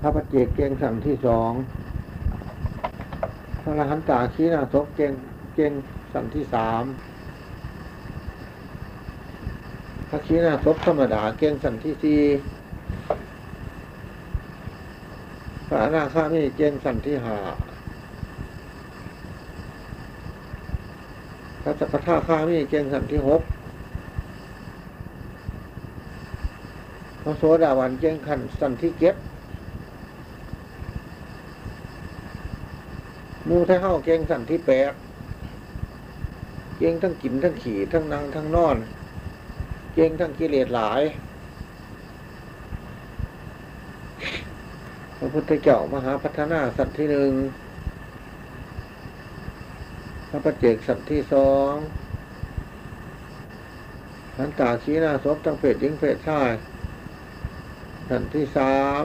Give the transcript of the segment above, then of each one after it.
พระปฏิเจกเก่งสั่งที่สองพระรหันตาขีนาศพเก่งเก่งสั่งที่สามพระขีนาศพธรรมดาเก่งสั่งที่สี่พระอนาคามีเก่งสั่งที่ห้าพระสัพพทาคามีเก่งสั่งที่หกพระโสดาวันเก่งขันสั่งที่เจ็ด มูถ้าเข้าเก่งสั่นที่แปดเก่งทั้งกินทั้งขี่ทั้งนั่งทั้งนอน เก่งทั้งกิเลสหลาย พระพุทธเจ้ามหาพัฒนาสัตว์ที่หนึ่งพระประเจกสัตว์ที่สองหันตาชี้หน้าศพทั้งเพศหญิงเพศชายสัตว์ที่สาม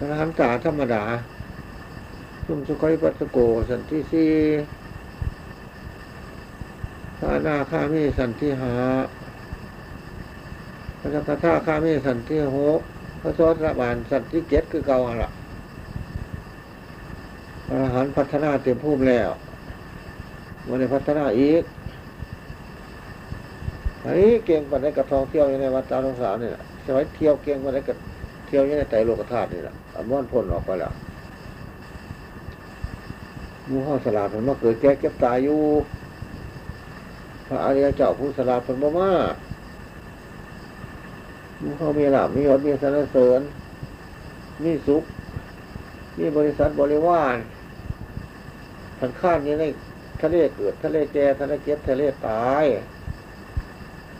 พระหันตาธรรมดาสุ่มสุขัยปัสโก สันที่สี่พระนาคามีสันที่หาพระสัพพะคามีสันที่หกพระโสดาบานสันที่เจ็ดคือเก่าละพระอรหันพัฒนาเต็มภูมิแล้ววันนี้พัฒนาอีกไอ้เก่งปันได้กระทองเที่ยวอยู่ในวัดตาสงสารนี่แหละสมัยเที่ยวเก่งปันได้กระ เที่ยวยู่ในไตรโลกธาตุนี่แหละอันม้วนพ้นออกไปแล้วมูห้อสลาดมันมาเกิดแก่เก็บตายอยู่พระอริยเจ้าผู้สลาดเป็นบ่มามูห้อมีหลาบมียศมีสรรเสริญ มีสุข มีบริษัทบริวารทันข้านนี้ในทะเลเกิดทะเลแก่ทะเลเก็บทะเลตาย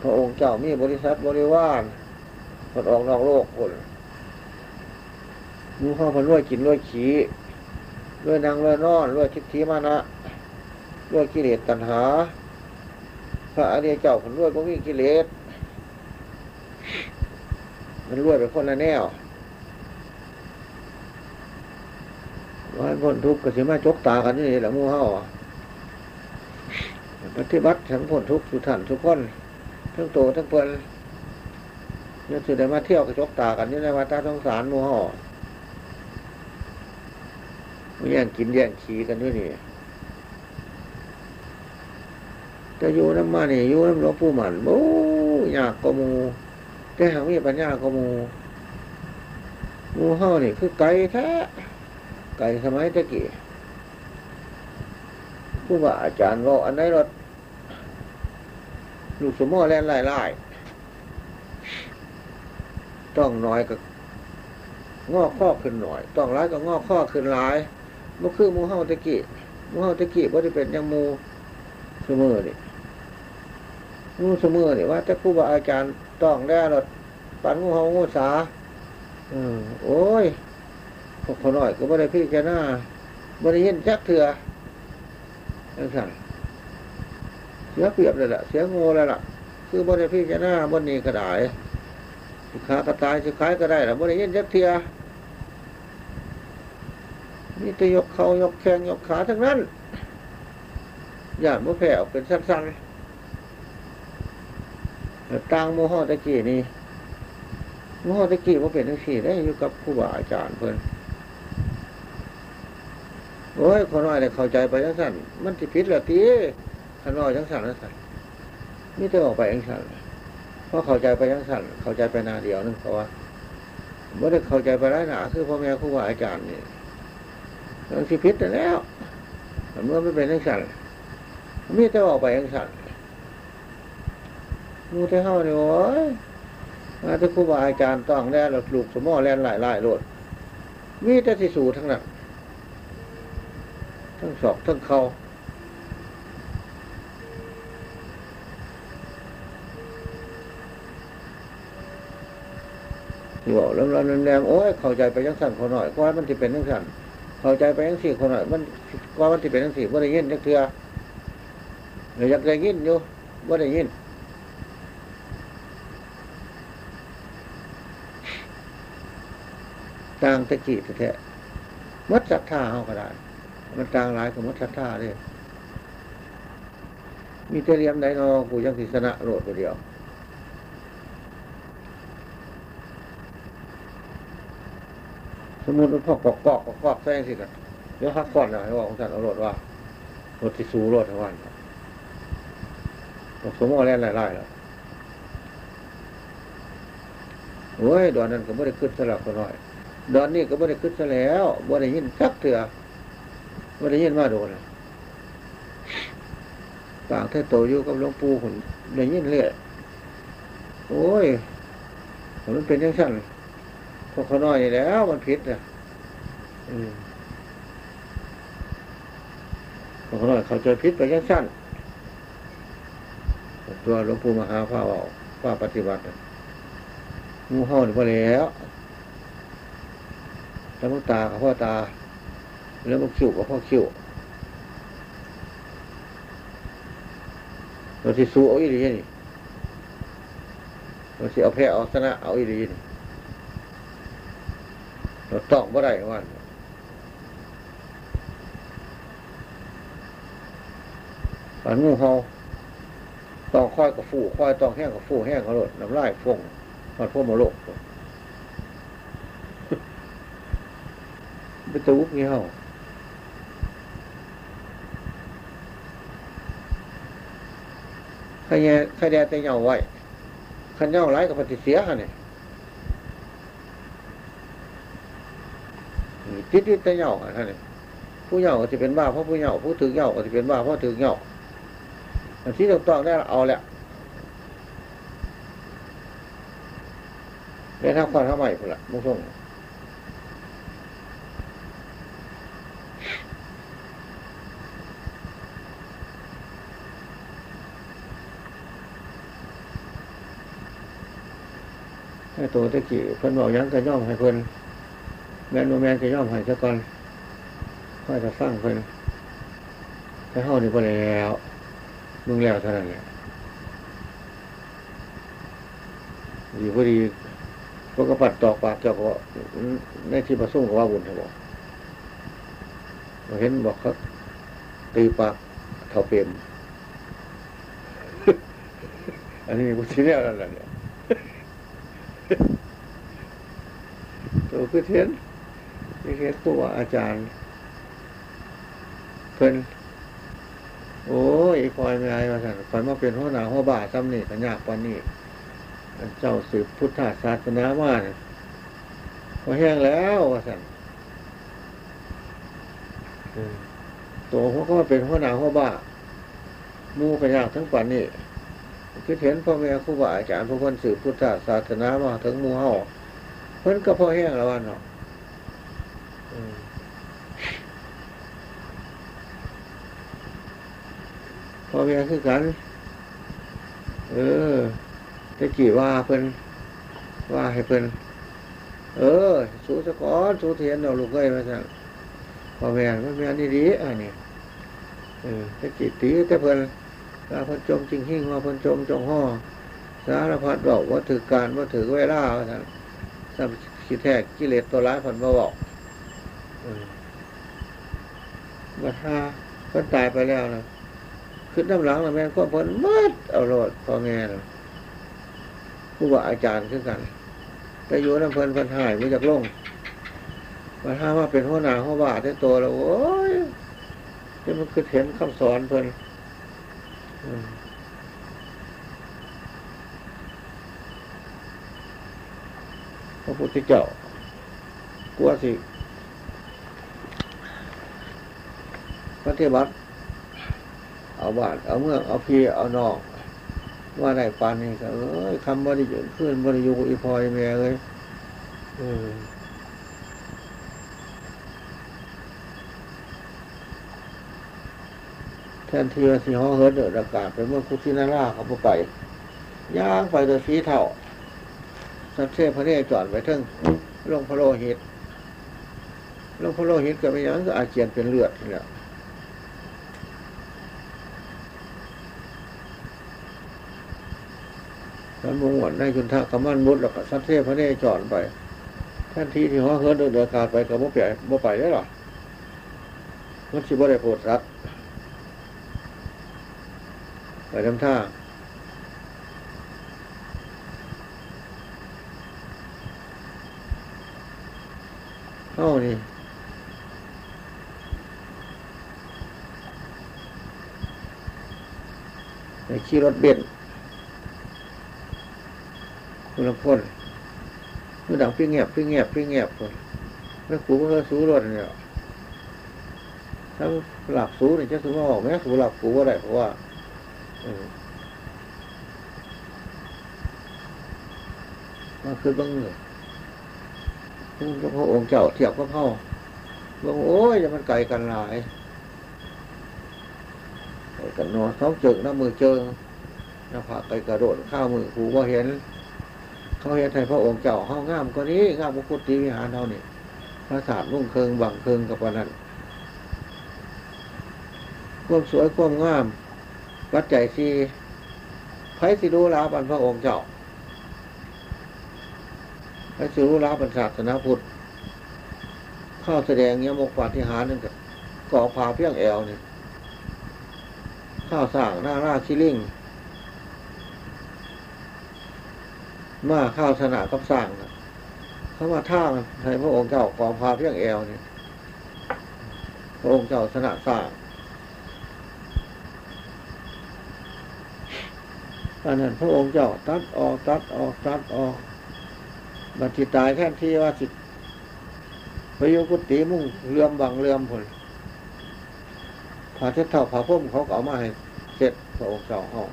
พระองค์เจ้ามีบริษัทบริวารผลออกนอกโลกคน มูข้าวพันรวยกินรวยขี่รวยนางรวยนอนรวยทิพทีมานะรวยกิเลสตัณหา พระอริยเจ้าพันรวยก็มีกิเลสมันรวยไปคนละแนววันพ้นทุกข์ก็สิมาจกตากันนี่แหละมูเฮาปฏิบัติทั้งพ้นทุกข์สุทันทุกคนทั้งโตทั้งเปิลเนี่ยสุดได้มาเที่ยวกระจกตากันนี่ในวัดตาสงสารมูเฮา แย่งกินแย่งขี่กันด้วยนี่จะอยู่น้ำมาเนี่ยอยู่น้ำหลวงปู่หมันโอ้ยากกมูแต่หางมีปัญญากมูมูเฮานี่คือไก่แท้ไก่สมัยตะกี้ผู้ว่าอาจารย์บอกอันไหนรถลูกสมอแล่นไล่ไล่ต้องน้อยกับงอกข้อขึ้นหน่อย ต้องร้ายก็งอกข้อขึ้นร้าย บ่คือมูเฮาตะกี้มูเฮาตะกี้บ่ได้เป็นอย่างมูเสมอนี่มูเสมอนี่ว่าแต่ครูบาอาจารย์ต้องแน่รถปันมูเฮางูสาเออโอ้ยพวกขาหน่อยก็บ่ได้พี่แกหน้าบ่ได้ยินจักเถื่อจังสั่นเสียเปรียบเลยล่ะ เสียงูเลยล่ะ คือบ่ได้พี่แกหน้าบ่นี้ก็ได้สิขากระตายสิขายก็ได้ล่ะบ่ได้ยินจักเถื่อ นี่จะยกเขายกแข้งยกขาทั้งนั้นอย่ามื่แผ่ออกเป็นสั้นๆต่างโมหอตะกี้นี่โมหอตะกี้ว่าเป็นทั้งสี่ได้อยู่กับครูบาอาจารย์เพิ่นโอ้ยขอน้อยเลยเข้าใจไปทั้งสั้นมันติพิษหรอตีขน้อยทั้งสั้นทั้งสั้นนี่จะออกไปทั้งสั้นเพราะเข้าใจไปทั้งสั้นเข้าใจไปนาเดียวนึงเพราะว่าเมื่อได้เข้าใจไปได้หนาคือพ่อแม่ครูบาอาจารย์นี่ มันสิพิษแล้วเมื่อไม่เป็นทั้งสั่นมีแต่ออกไปทั้งสั่นมูแต่เข้าเนี่ยโอ้ยมาถ้าครูบาอาจารย์ต้องแล่หลักลูกสมอแล่นหลายหลายโลดมีแต่สิสูทั้งนั้นทั้งศอกทั้งเขาบอกแล้วเราแรงโอ้ยเข้าใจไปยังสั่นพอหน่อยว่ามันจะเป็นยังสั่น เข้าใจไปยังสี่คนมันว่ามันที่เป็นยังสี่ว่าได้ยินนักเถื่อหรือยากได้ยินอยู่ว่าได้ยินต่างตะกี้แท้มัดศรัทธาเขาก็ได้มันต่างหลายกับมัดศรัทธาเลยมีเตรียมไดนอกูยังศิสนะโหลดตัวเดียว สมมติว่าพ่อกอกกอกกอกกอกแซงสิกันเดี๋ยวฮักก่อนนะให้บอกของท่านเอารถว่ารถที่สูรถทั้งวันสมมติว่าแล่นไล่ๆแล้วโอ้ยดอนนั้นก็ไม่ได้ขึ้นสลับกันหน่อย ดอนนี้ก็ไม่ได้ขึ้นซะแล้วไม่ได้ยินสักเถื่อไม่ได้ยินมาโดนต่างเท่โตอยู่กับหลวงปู่ผมได้ยินเรื่อยโอ้ยมันเป็นยังสั้น พวกเขาน้อยนี่แล้วมันผิดนะอืมพวกเขาน้อยเขาใจผิดไปยังสั้นตัวหลวงปู่มหาพาเอาพาปฏิบัติมูเห่านี่พอแล้วแล้วมึงตากับพ่อตา แล้วมึงคิ้วกับพ่อคิ้วเราที่สู้เอาอีหลีนี่เราที่เอาแพ้เอาชนะเอาอีหลีนี่ ต้องบ่ได้วันปันงูเห่าต้องค่อยกับฟูค่อยต้องแห้งกับฟูแห้งกับรดน้ำลายฟงมันพวกมโลกเป็นตัววุกเงี้ยใครแย่ใครแดดแต่เหงาไว้ขันเหงาไรกับปฏิเสียฮะเนี่ย ติดติดแต่เหงาท่านนี่ผู้เหงาก็จะเป็นบ้าเพราะผู้เหงาผู้ถือเหงาก็จะเป็นบ้าเพราะถือเหงาอันที่ต้องต้องได้เอาแหละได้ทำความทำใหม่คนละมุ่งส่งให้ตัวตะกี้เพิ่นบอกยังก็ย่อมให้เพิ่น แม่นบ่แม่นก็ย่อมให้ซะก่อนค่อยจะฟังเพิ่นถ้าเฮานี่บ่แล้วมึงแล้วเท่านั้นแหละดีพอดีพวกกระปัดตอกปากเจ้าก็ในที่ประสุ่มก็ว่าบุญเถอะบอกเห็นบอกเขาตีปากเท่าเปรมอันนี้บุตรเนี่ยนั่นแหละตัวคือเทียน คือเทียนผู้ว่าอาจารย์ เพิ่นโอ้ยอีพลอยไม่ไอ้มาสั่นคอยมาเป็นหัวหน้าหัวบ่าซ้ำนี่กันยากปานนี้เจ้าสืบพุทธศาสนามาเนี่ยพอแห้งแล้วว่าสั่นตัวเขาก็มาเป็นหัวหน้าหัวบ่ามู่กันยากทั้งปันนี่คือเห็นพ่อแม่ครูบาอาจารย์ผู้คนสืบพุทธศาสนามาถึงมู่เฮาเพิ่นก็พอแห้งแล้ววันเนาะ พ่อแม่คือกัน เออตะกี้ว่าเพิ่นว่าให้เพิ่นเออ สู้สะก้อนสู้เทียนเราลูกเอ้ยมาสั่งพ่อแม่พ่อแม่นี่ดีอันนี้เออตะกี้ตีแต่เพิ่นว่าเพิ่นจมจริงหิ่งว่าเพิ่นจมจงห่อสารพัดบอกว่าถือการว่าถือเวลาว่าสั่งสัมคิดแท้กิเลสตัวร้ายเพิ่นมาบอก บัดห้าเพิ่นตายไปแล้วนะขึ้นน้ำหลังแล้วแม่ก็เพิ่นมัดเอาโลดพอแม่นะผู้ว่าอาจารย์คือกัน แต่อยู่น้ำเพิ่นเพิ่นหายมาจากโลงมาถ้าว่าเป็นหัวหน้าหัวบาทได้ตัวแล้วโอ้ยที่มันคือเห็นคำสอนเพิ่นพระพุทธเจ้ากลัวสิ ปฏิบัติ เอาบานเอาเมืองเอาพีเอานอกว่าได้ปานนี่ก็เอ้ยคำบริยุขึ้นบริยุอีพอยแม่เลยเออแทนที่ว่าสีห้องเฮิร์ดเดือดอากาศไปเมื่อคุชินาราเขาไปย่างไปโดยสีเท่าสัตเทพพระเนจอดไปทั้งลงพระโลหิตลงพระโลหิตก็ไม่ยั้งก็อาเจียนเป็นเลือดเนี่แหละท่านมงหวนในคุณทะกำมันมุดแล้วก็สัตเทพพระเนจรไปท่านที่ที่ห้องเฮิร์ดเดินอากาศไปกับบ่ไปบ่ไปได้หรอมันสิบ่ได้โปรดรัดไปทำท่าเข้านี่ไปขี่รถเบนซ์ คุณละพ่นเมื่อดังพี่เงียบพี่เงียบพี่เงียบคนแม่ครูก็สูรถเนี่ยถ้าหลับสูเนี่ยจะสูว่าออกแม่สูหลับครูว่าได้เพราะว่าเออมาคือบังเลยพระองค์เจ้าเทียบกับเขาบอกโอ้ยจะมันไกลกันหลายกันนอนท้องจิกน้ำมือเจิงหน้าผากไกลกระโดดข้าวมือครูก็เห็น เขาเห็นให้พระองค์เจ้าห้องงามกว่านี้งามมุกุฏตีวิหารเท่านี้พระศาสตร์นุ่งเคิงบังเคิงกับวันนั้นความสวยความงามวัดใจสีไพสิรู้ลาบันพระองค์เจ้าไพสิรู้ลาบันศาสนาพุทธเข้าแสดงเงี้ยมกปาฏิหารนั่นกับก่อพาเพียงแอวนี่ข้าวสร้างหน้าหน้าคิลิ่ง มาข้าวสนากับสร้างเขามาท่าให้พระองค์เจ้ากองพาเพียงแอวนี่พระองค์เจ้าสนะสร้างอันนั้นพระองค์เจ้าตัดออกตัดออกตัดออกบัตรตายแค่ที่ว่าสิพระโยกุติมุ่งเลื่อมบังเลื่อมผลพาเช็ดเท่าพาพุ่มเขาก็เอามาให้เสร็จพระองค์เจ้าห้อง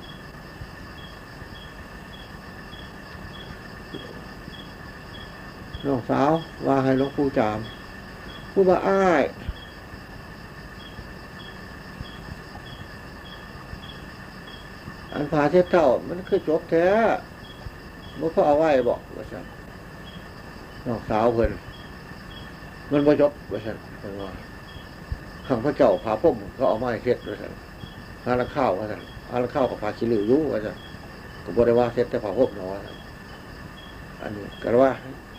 น้องสาว ว่าให้หลวงปู่จามผู้ว่าอ้ายอันพาเช็ดเท่า มันคือจบแท้มันพ่อเอาไว้บอกว่าฉันน้องสาวเพิ่นมันบ่จบว่าฉันเพิ่นว่าขังพระเจ้าพาพุ่มก็เอาไม้เช็ดว่าฉันหาละข้าวว่าฉันหาละข้าวกับพาชิลิวยุว่าฉันก็บ่ได้ว่าเช็ดแต่พาพุ่มเนาะว่าซั่นอันนี้ก็ว่า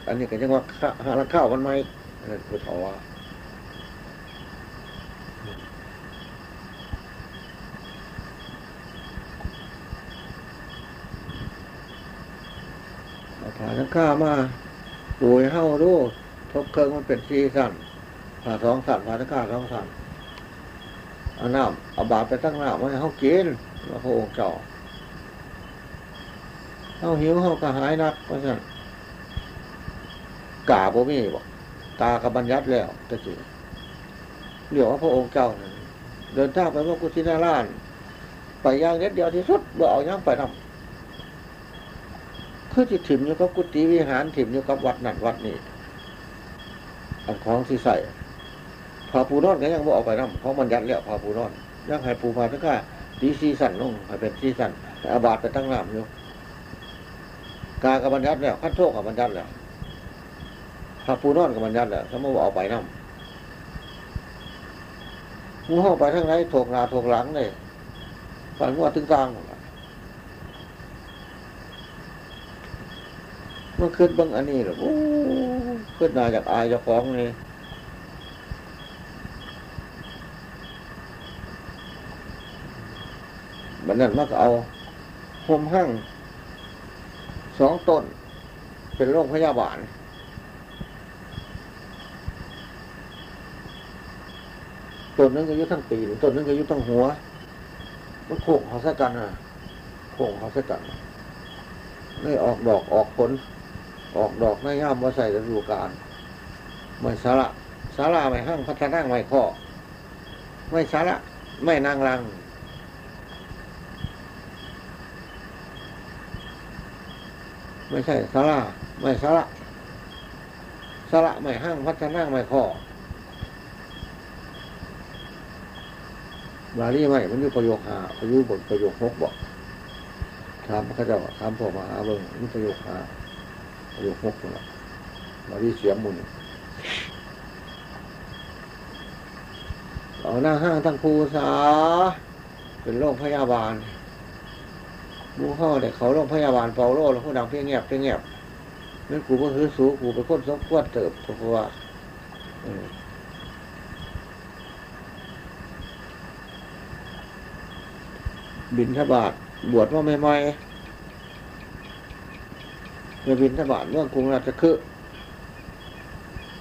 อันนี้ก็ยังว่าข้าหาละข้าวมันไหมนนั้นคือถอว่าผ่าทั้งข้ามาป่วยเฮ้าดูทบเครื่องมันเป็นสี่สั่นผ่าสองสั่นผ่าทั้งข้าสองสั่นเอาน้ำเอาบาตรไปตั้งน้ำไว้ให้เขากินแล้วพระองค์เจ้าเขาหิวเขากระหายนักเพราะฉะนั้น กาบ่มีบอกตากับบัญญัติแล้วตะกี้เรียกว่าพระองค์เจ้าเดินทางไปว่ากุศินาราชไปย่างเด็ดเดียวที่สุดบ่เอาย่างไปนำคือจิตถิ่มอยู่กับกุฏิวิหารถิ่มอยู่กับวัดนั่นวัดนี้อันของที่ใส่พาปูนอนก็ยังบ่เอาไปน้ำของมันยัดแล้วพาปูนอนยังให้ปูมาทั้งก้าดีซีสันลงให้เป็นซีสันอาบาดไปตั้งน้ำอยู่กากับบัญญัติแล้วขั้นโทษกับบัญญัติแล้ว พาปูนอนกับบัญญัติแล้วสมมติว่าเอาไปน้ำมูห้องไปทั้งไหนถกหนาถกหลังเลยฝันว่าตึงกลางมดละเมื่อขึ้นบางอันนี้หรอโอ้ขึ้นมาจากอายจ้าของนี่บันนั้นมักเอาห่มหั่งสองต้น เป็นโรคพยาบาล ต้นนึงอายุทั้งปีต้นนึงอายุทั้งหัว มันโค้งเขาซะกันอะโค้งเขาซะกันไม่ออกดอกออกผล ออกดอกไม่ย่ามว่าใส่ฤดูกาลไม่สาระสาระไม่ห้างพัฒนาไม่ข้อ ไม่สาระไม่นางรังไม่ใช่สาระไม่สาระสาระไม่ห้างพัฒนาไม่ข้อ บาลีไม่มันอยู่ประโยคหาประยุบทประโยคหกบอกถามพระเจ้าถามพ่อมาหาเบิ้งมันประโยคหาประโยคหกนะบาลีเสียงมุนเอาหน้าห้างทั้งภูษาเป็นโรคพยาบาลมูห่อเด็กเขาโรคพยาบาลเป่าโรแล้วผู้ดังเพียงเงียบเพียงเงียบนั่นกูก็คือสูกูไปค้นซบกวดเติบเพราะว่า บินทบาทบวชว่าใหม่ๆไปบินทบาทเมือกรุงราชคฤห์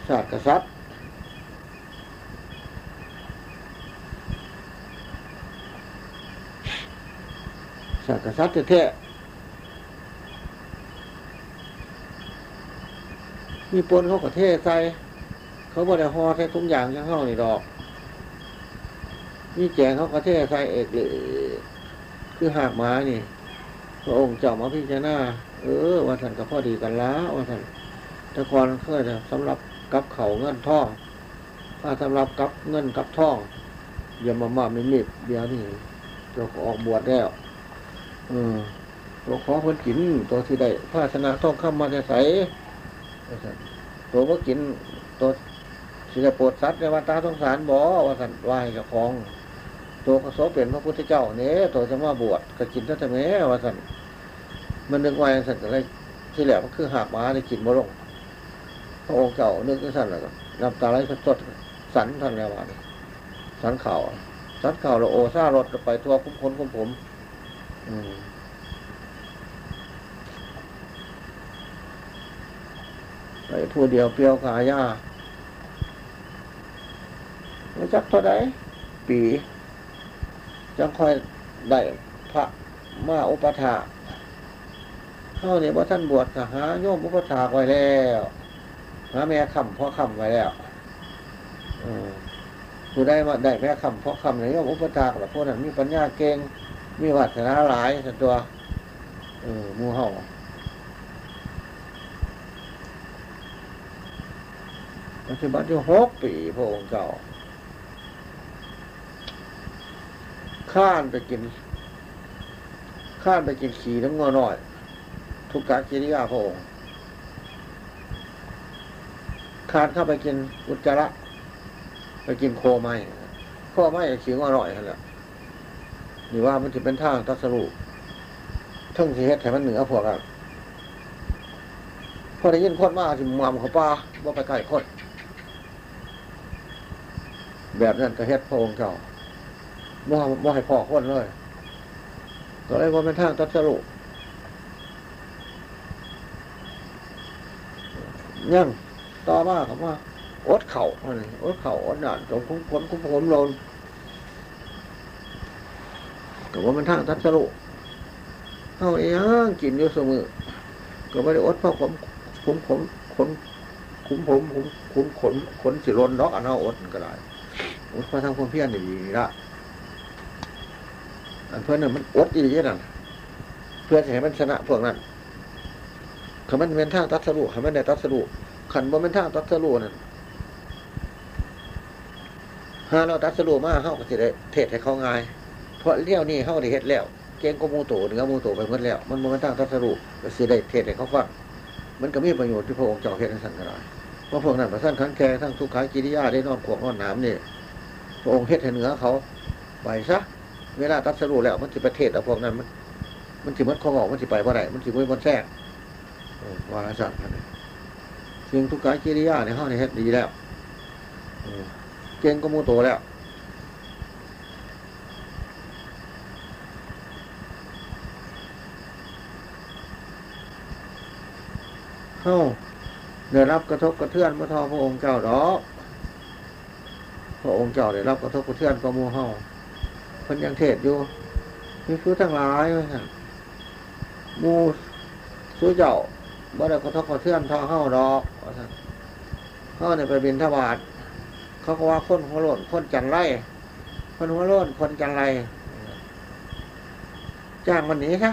ศาสตร์กษัตริย์ศาสตร์กษัตริย์แท้มีปนเขาก็เทใส่เขาบ่ไห่อใส่ทุกอย่างยังเข้านี่ดอก นี่แจงเขาก็เทใส่เอกเลย คือหากหมานี่ พระองค์เจ้ามาพิจารณาเออว่าท่านกับพ่อดีกันล้าว่าท่านต่ก่อนเคยนะสำหรับกับเขาเงินท่องถ้าสำหรับกับเงินกับท่องอย่ามามาไม่มีบเดียวนี่ตัวก็ออกบวชแล้วเออตัวขอเพิ่นกินตัวที่ได้ภาชนะท่องคำมมาจะใส่ตัวว่ากินตัวสิจะปวดสัตว์ในวันตาสงสารบ่ว่าสันว่าให้กับของ ตัวกโสเป็นพระพุทธเจ้าเนี่ยตัวจะมาบวชก็กินตั้งแต่แม่ว่าสันมันนึกไว้สันก็เลยที่แหลมมันคือหาบม้าได้กินบ่ลงพระองค์เจ้านึกสันแล้วน้ำตาไหลสดๆสันท่านแล้วว่านี่สันเข่าสันเข่าเราโอซ่ารถไปทั่วคุ้มคนคุ้มผม อืมไปผู้เดียวเปรียวกายาไม่จักเท่าไดปี จังค่อยได้พระมาอุปถาเข้าเนี่ยว่าท่านบวชหาโยมอุปถาไว้แล้วหาแม่คำพ่อคำไว้แล้วอืมผู้ได้มาได้แม่คำพ่อคำในโยมอุปถาแล้วพวกนั้นมีปัญญาเก่งมีวัฒนาหลายสัตัวเออมูเห่าปัจจุบันที่หกปีพระองค์เจ้า ข้านไปกิน ข้านไปกินขี่น้ำงอหน่อย ทุกการกิริยาพระองค์ข้านเข้าไปกินอุจจาระ ไปกินโคไม้โคไม้กับขี่งอหน่อยนั่นแหละหรือว่ามันจะเป็นทางตัสรุทั้งที่เฮ็ดให้มันเหนือพวกนั้นพอได้ยินคนมาสิมามเขาป้าว่าไปใกล้คนแบบนั้นก็เฮ็ดพระองค์เจ้า บ่บ่ให้พ่อคนเลยก็เลยว่าเป็นทางตัดสรุปยังต่อมาครับว่าอดเข่าอะไรอดเข่าอดหนานจงคุ้มผลคุ้มผมลนก็ว่ามันทางตัดสรุปเอาเองกินอยู่เสมอก็ไม่ได้อดเพราะผมคุ้มผมขนคุ้มผมคุ้มคุ้มขนขนสิรนดอกอันเอาอดก็ได้อดเพราะทางความเพียรดีๆละ อันเพื่อนน่ะมันอดอีกนั่นเพื่อให้มันชนะพวกนั้นคำมันเป็นทางตัดสรุคำมันได้ตัดสรุขันบ่เป็นทางตัดสรุนั่นถ้าเราตัดสรุมาเข้าก็สิได้เทศให้เขาง่าย เพราะเลี้ยวนี่เข้าได้เฮ็ดแล้ว เก่งก็มูโตเหนือมูโตไปหมดแล้ว มันบ่เป็นทางตัดสรุก็สิได้เทศให้เขาฟังมันก็มีประโยชน์ที่พระองค์เจ้าเฮ็ดให้สันกระไรเพราะพวกนั้นประสานขันแก่ทั้งทุกขากิริยาได้นอนขวงนอนน้ำนี่พระองค์เฮ็ดให้เหนือเขา ไปซะ เวลาตัดสรุแล้ว มันสิประเทศเอาพวกนั้น มันมันสิมันข้อบอกมันสิไปว่าไรมันสิไม่บนแทรกวาระสัตว์นี่สิ่งทุกกายกิริยาในห้องในเฮ็ดดีแล้วเก่งก็มูโตแล้วเข้าได้รับกระทบกระเทือนพระทอพระองค์เจ้าดอกพระองค์เจ้าได้รับกระทบกระเทือนก็มูเฮา เพิ่นยังเทศอยู่มีผู้ทั้งหลายว่าซั่นหมูสู้เจ้าบ่ได้กระทบกระเทือนท่าเฮาดอกว่าซั่นเฮาเนี่ยไปบินทบาทเขาก็ว่าคนหัวโล้นคนจันไรคนหัวโล้นคนจันไรจ้างวันนี้ซะ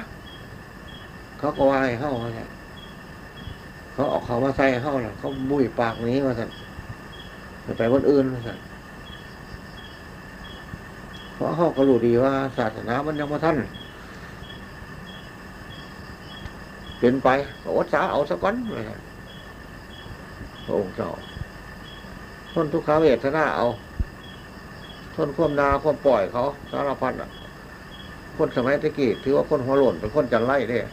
เขาก็ว่าให้เฮาว่าซั่นเขาเออกเขามาใส่เฮาน่ะเขาบุยปากนี้ว่าซั่นไปวันอื่นว่าซั่น ราะเขาก็รู้ดีว่า ศาสนามันยังมาท่านเป็นไปก็อดสาเอาสักก้อนเลยพระองค์เจ้าทนทุกขเวทนาเอาทนความนาความปล่อยเขาสารพัดอะ คนสมัยตะกี้ถือว่าคนหัวหล่นเป็นคนจันไล่เนี่ย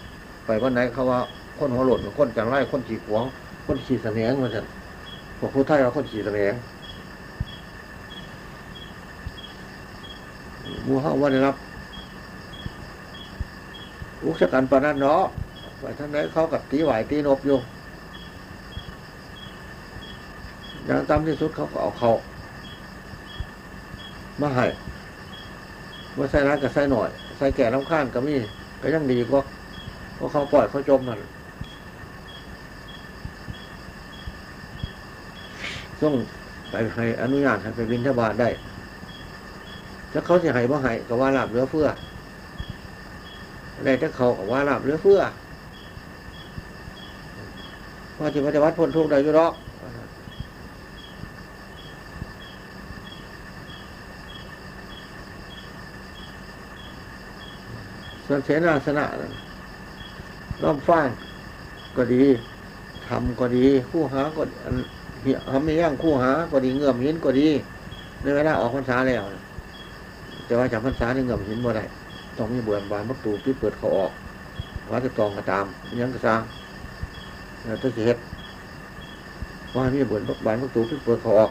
ไปวันไหนเขาว่า คนหัวหล่นเป็นคนจันไล่คนขี่ขวง คนขี่เสนียงมาสั่นพวกผู้ไทยว่าคนขี่เสนียง หมูเฮาว่าได้รับอุกชกันปานนั้นเนาะไปท่านไหนเขากับตีไหวตีนบอยู่อย่างต่ำที่สุดเขาก็เอาเขามาให้ว่าใส่ร้ายกับใส่หน่อย ใส่แก่น้ำข้านก็มีก็ยังดีกว่าเพราะเขาปล่อยเขาจมมันต้องไปให้อนุญาตให้ไปบินทบาทได้ ถ้าเขาเสียหายบ่ให้ก็ว่าลาบเหลือเฟือได้ถ้าเขาก็ว่าลาบเหลือเฟือว่าจะปฏิวัติพ้นทุกข์ได้ยู่หรอกส่วนเสนาสนะนั่นรอบฟ้างก็ดีทำก็ดี คู่หาก็เหี้ยทำไม่ย่างคู่หาก็ดีเงื่อมหินก็ดีในเวลาออกพรรษาแล้วนะ แต่ว่าจากพรรษาในเงือมหินบ่ได้ต้องมีเบื่อบานประตูปิดเปิดเขาออกวัดจะตองก็ตามยังก็สร้างแล้วต้องสิเฮ็ดว่ามีเบื่อบานประตูปิดเปิดเขาออก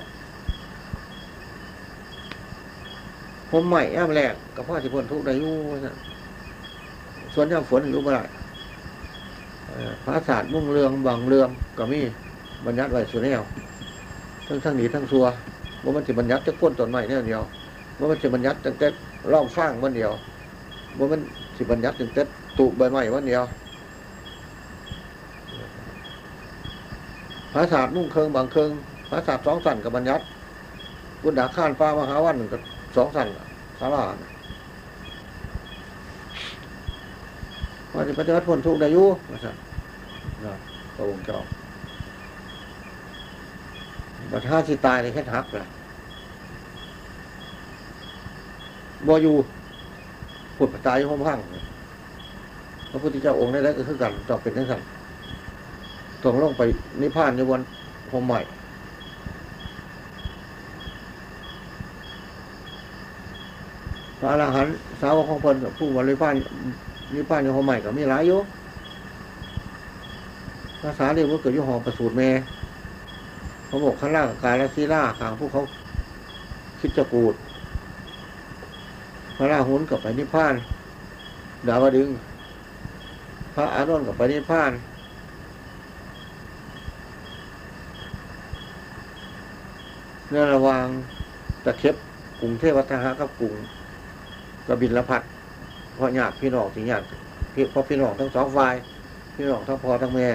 ผมใหม่ย่ามแรกกับพ่อที่พ้นทุกได้ยู่ว่าซั่นส่วนย่ามฝนอยู่บ่ได้พระศาสตร์มุ่งเรืองบางเรืองก็มีบัญญัติไว้สุดแนวทั้งทั้งหนีทั้งซัวว่ามันจะบัญญัติจะก้นต้นไม้เนี่ยเดียว ว่ามันจะบัญญัติตั้งแต่ร่องฟางวันเดียวว่ามันสิบัญญัติตั้งแต่ตูใบไม้วันเดียวภาษาสตร์มุ่งเคิงบางเคิงภาษาสตร์สองสั่นกับบัญญัติบุญดาข้านฟ้ามหาวันหนึ่งกับสองสั่นสาราว่าจะปฏิวัติพ้นทุกข์ได้อยู่ว่าสั่นะพระองค์เจ้าบัดห้าสิตายในแค่ทักเลย บอยู่ผุดตายอยู่ห้องพังพระพุทธเจ้าองค์ได้แล้วก็คือกันต่อเป็นทั้งสั่นต้องลงไปนิพพานในวันหมใหม่พระอรหันต์สาวกของเพิ่นกับผู้วันนิพพานนิพพานในหมใหม่ก็มีหลายอยู่ภาษาเรียกว่าเกิดยุหอประสูตรแม่เขาบอกข้างล่างกายและซีล่าขางพวกเขาคิดจะกูด พระราหุลกับไปนิพพานดาวดึง พระอานนท์กับไปนิพพานเนื่อระหวางตะเข็บกรุงเทพวัฒนะกับกรุงกบินละพัดเพราะญาติพี่น้องสิญาติพี่เพราะพี่น้องทั้งสองฝ่ายพี่น้องทั้งพ่อทั้งแม่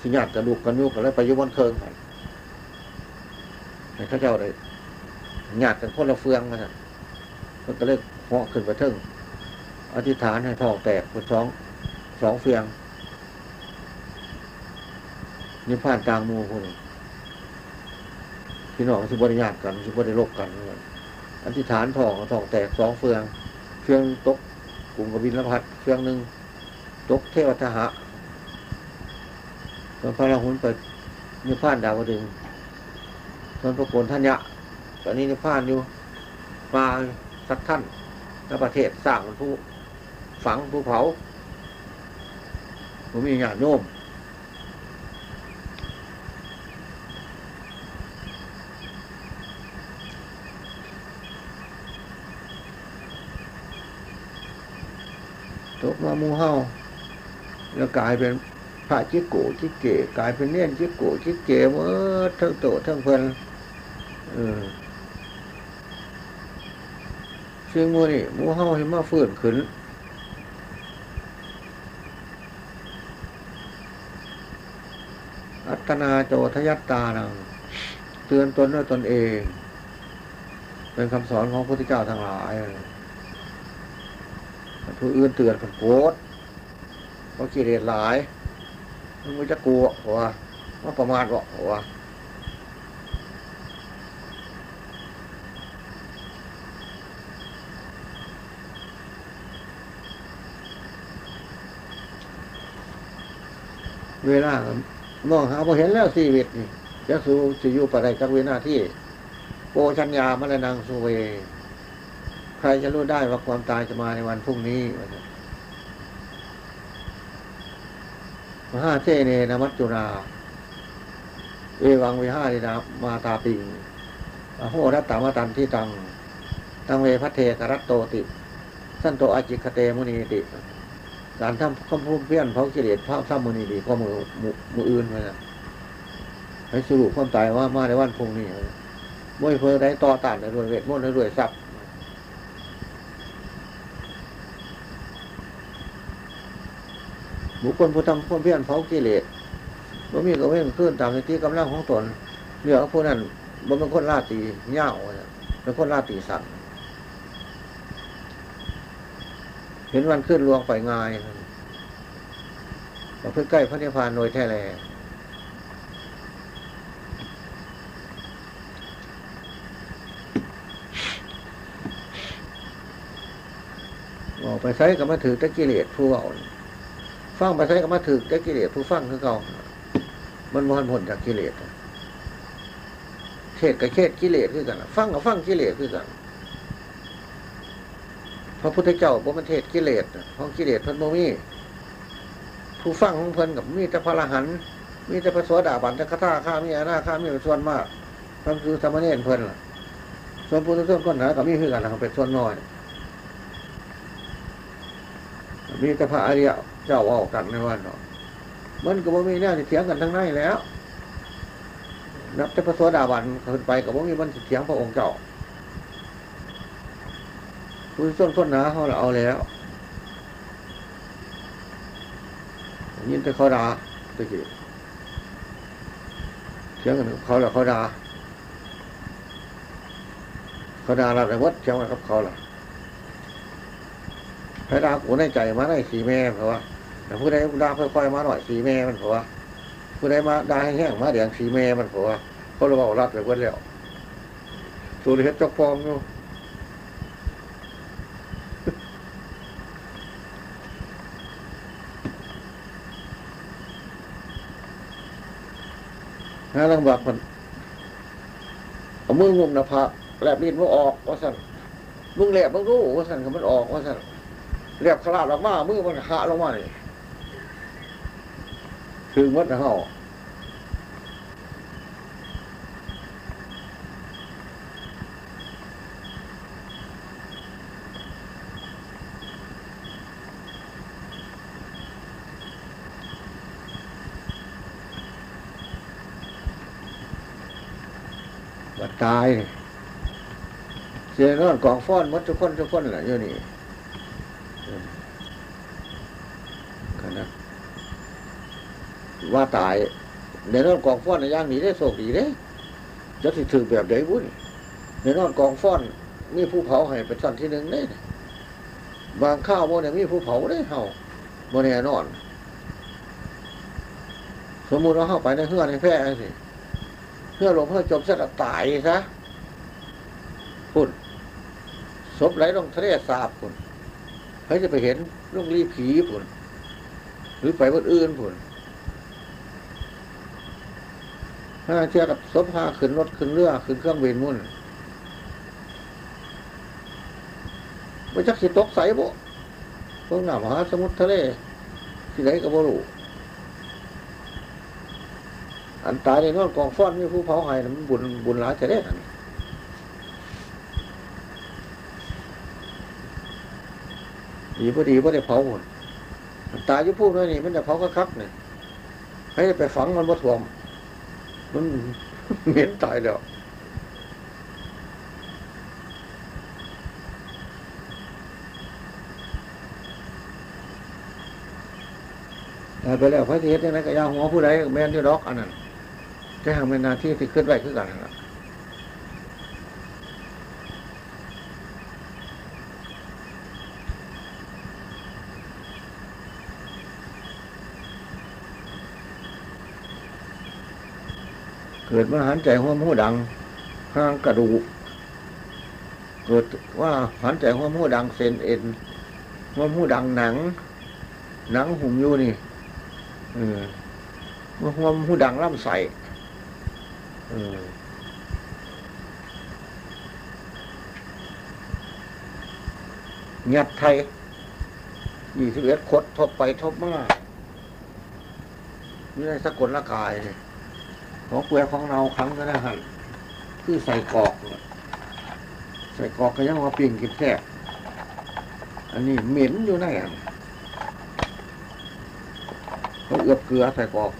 สิญาติกระดูกกันยุกกันแล้วไปยุบนเคิงกันให้เข้าเจ้าได้หยาดกันคนละเฟืองมาสั่นมันก็เลย เหาะขึ้นไปถึงอธิษฐานให้ทองแตกเป็นสองสองเฟืองนี่ผ่านกลางมูคนพี่น้องสิบริญาตกันสิบริโลกกันอธิษฐานทองทองแตกสองเฟือง เฟืองตกกลุ่มกบินละพัดเฟืองหนึ่งตกเทวทหะตอนพระราหุลไปนิพพานดาวดึงส่วนพระโกนท่านยะตอนนี้ในพานอยู่มาสักท่าน ในประเทศสร้างมันผู้ฝังผู้เผาผมมีญาติโยมตกมามูเฮาแล้วกลายเป็นพระจิกโกจิกเก กลายเป็นเนียนจิกโกจิกเกเมื่อทั้งโตทั้งเพลินเออ ซึ่งหมูนี่หมูเฮาให้มาฟื้นขึ้นอัตนาโจทยัตตานังเตือนตนด้วยตนเอง เป็นคำสอนของพระพุทธเจ้าทั้งหลายผู้อื่นเตือนคนโกรธเพราะกิเลสหลายมึงไม่จะกลัวหัวว่าประมาทวะหัว เวลามองหาพอเห็นแล้วชีวิตนี่จะสู้สิอยู่ปะไรจักเวหน้าที่โปชัญญามรณังสุเว ใครจะรู้ได้ว่าความตายจะมาในวันพรุ่งนี้มหาเทเนนมัจจุราเอวังวิหารินามาตาปิงอโหรัตตามตันที่ตัง ตังเวพัทเทกรัตโตติ สั้นโตอาจิคเตมุนีติ การทำข้อมพุ่มเพี้ยนเผากิเลสเผาซ้ำมุนีดีก็มือมือมืออื่นมาให้สรุปความตายว่ามาในวันพรุ่งนี้มวยเพอได้ต่อต้านในรวยเวทมนต์ในรวยทรัพย์บุคคลผู้ทำความเพียรเผากิเลสบ่มีก็เว้นขึ้นตามสติกำลังของตนเหลือผู้นั้นบ่เป็นคนลาตีเหย้าเป็นคนลาตีสัตว์ เห็นวันขึ้นลวงไปง่ายเราเพื่อใกล้พระนิพพานโดยแท้แลออกไปใช้กับมาถือตะกิเลสผู้เอาฟังไปใช้กับมาถือตะกิเลสผู้ฟังคือเก่ามันมันผลจากกิเลสเทศกับเทศกิเลสคือกัน ฟังกับฟังกิเลสคือกัน พระพุทธเจ้าบ่มันเทศกิเลสเพราะกิเลสพิ่นโมมีผู้ฟังของเพลินกับมีแต่พระรหันมีแต่พระสวสดาบันแต่คาถาข้ามีอาณาข้ามีเป็นส่วนมากนั่นคือสามเณรเพลินล่ะ ส่วนผู้ทุชนคนหนากับมีคือกันนะครับเป็นส่วนน้อย มีแต่พระอริยเจ้าเอากันในวันเนาะมันก็บ่มีแน่ที่เถียงกันทั้งนั้นแล้วนับแต่พระสวสดาบันขึ้นไปกับบ่มีมันสิเถียงพระองค์เจ้า ผู้ส้นคนหนาเขาเราเอาแล้วยินแต่เขาด่าตะกี้เถียงกันเขาแล้วเขาด่าเขาด่าเราแต่วัดเถียงกันกับเขาล่ะให้ด่ากูในใจมาได้สีแม่เพราะว่าแต่ผู้ใดด่าค่อยๆมาหน่อยสีแม่มันเพราะว่าผู้ใดมาด่าแห้งๆมาเดี๋ยวสีแม่มันเพราะว่าเขาเราบอกรับไปวัดแล้วสูริเฮ็ดจกฟองอยู่าลังบากมันเอามืองุมหนะพระแลบลิ้นมันออกว่าสั่นมึงแลบมึงรู้ว่าสั่นก็มันออกว่าสั่นแลบขลาดออกมามือมันหะลงมาเลยคือมัดเห่า ตาย เสียนอนกองฟ้อนมดทุกคนทุกคนแหละอยู่นี่ขนาดว่าตายในนอนกองฟ้อนในย่างนี้ได้โศกดีเด้จะสิถือแบบใดบุญในนอนกองฟ้อนมีผู้เผาให้เป็นสันที่หนึ่งเด้บางข้าวโมเนี่ยมีผู้เผาได้เฮาโมเนี่ยนอน สมมุติว่าเข้าไปในเฮือนในแพร่สิ เพื่อหลวงพ่อจมซะตายซะพุ่นศพไหลลงทะเลสาบพุ่นใครจะไปเห็นลูกรีผีพุ่นหรือไปวัดอื่นพุ่นถ้าเทียบกับศพพาขึ้นรถขึ้นเรือขึ้นเครื่องบินมุ่นไม่จักสิตกใสบ่พวกหน้ามหาสมุทรทะเลที่ไหนก็บ่รู้ อันตายในนอนกองฟ้อนมีผู้เผาห้น่ะมันบุญบุญหลายจะได้อันดีพอดีพอได้เผาหมดอันตายยุพูดน้อยนี่มันจะเผาก็คักเนี่ยให้ไปฝังมันบ่ถ่วมมันเหม็นตายแล้วตายไปแล้วพระเทศยังไงก็ยาหัวผู้ใดแม่นที่ดอกอันนั้น จะหางเป็นหน้าที่ที่ขึ้นไว้คือกันนั่นล่ะเกิดมาหันใจหัวมูดังข้างกระดูกเกิดว่าหันใจหัวมูดังเซนเอ็นหัวมูดังหนัง หนังหุ่มอยู่นี่เออหัวมูดังล่ำใส ยัดไทยยี่สิบเอ็ดคดทบไปทบมานี่ในสกลละกายเนี่ยของเปลือกของเราครั้งก็ได้หันคือใส่กอก ใส่กอกก็ยังมาปิ้งกินแค่อันนี้เหม็นอยู่นอันเขาเอือบเกลือใส่กอก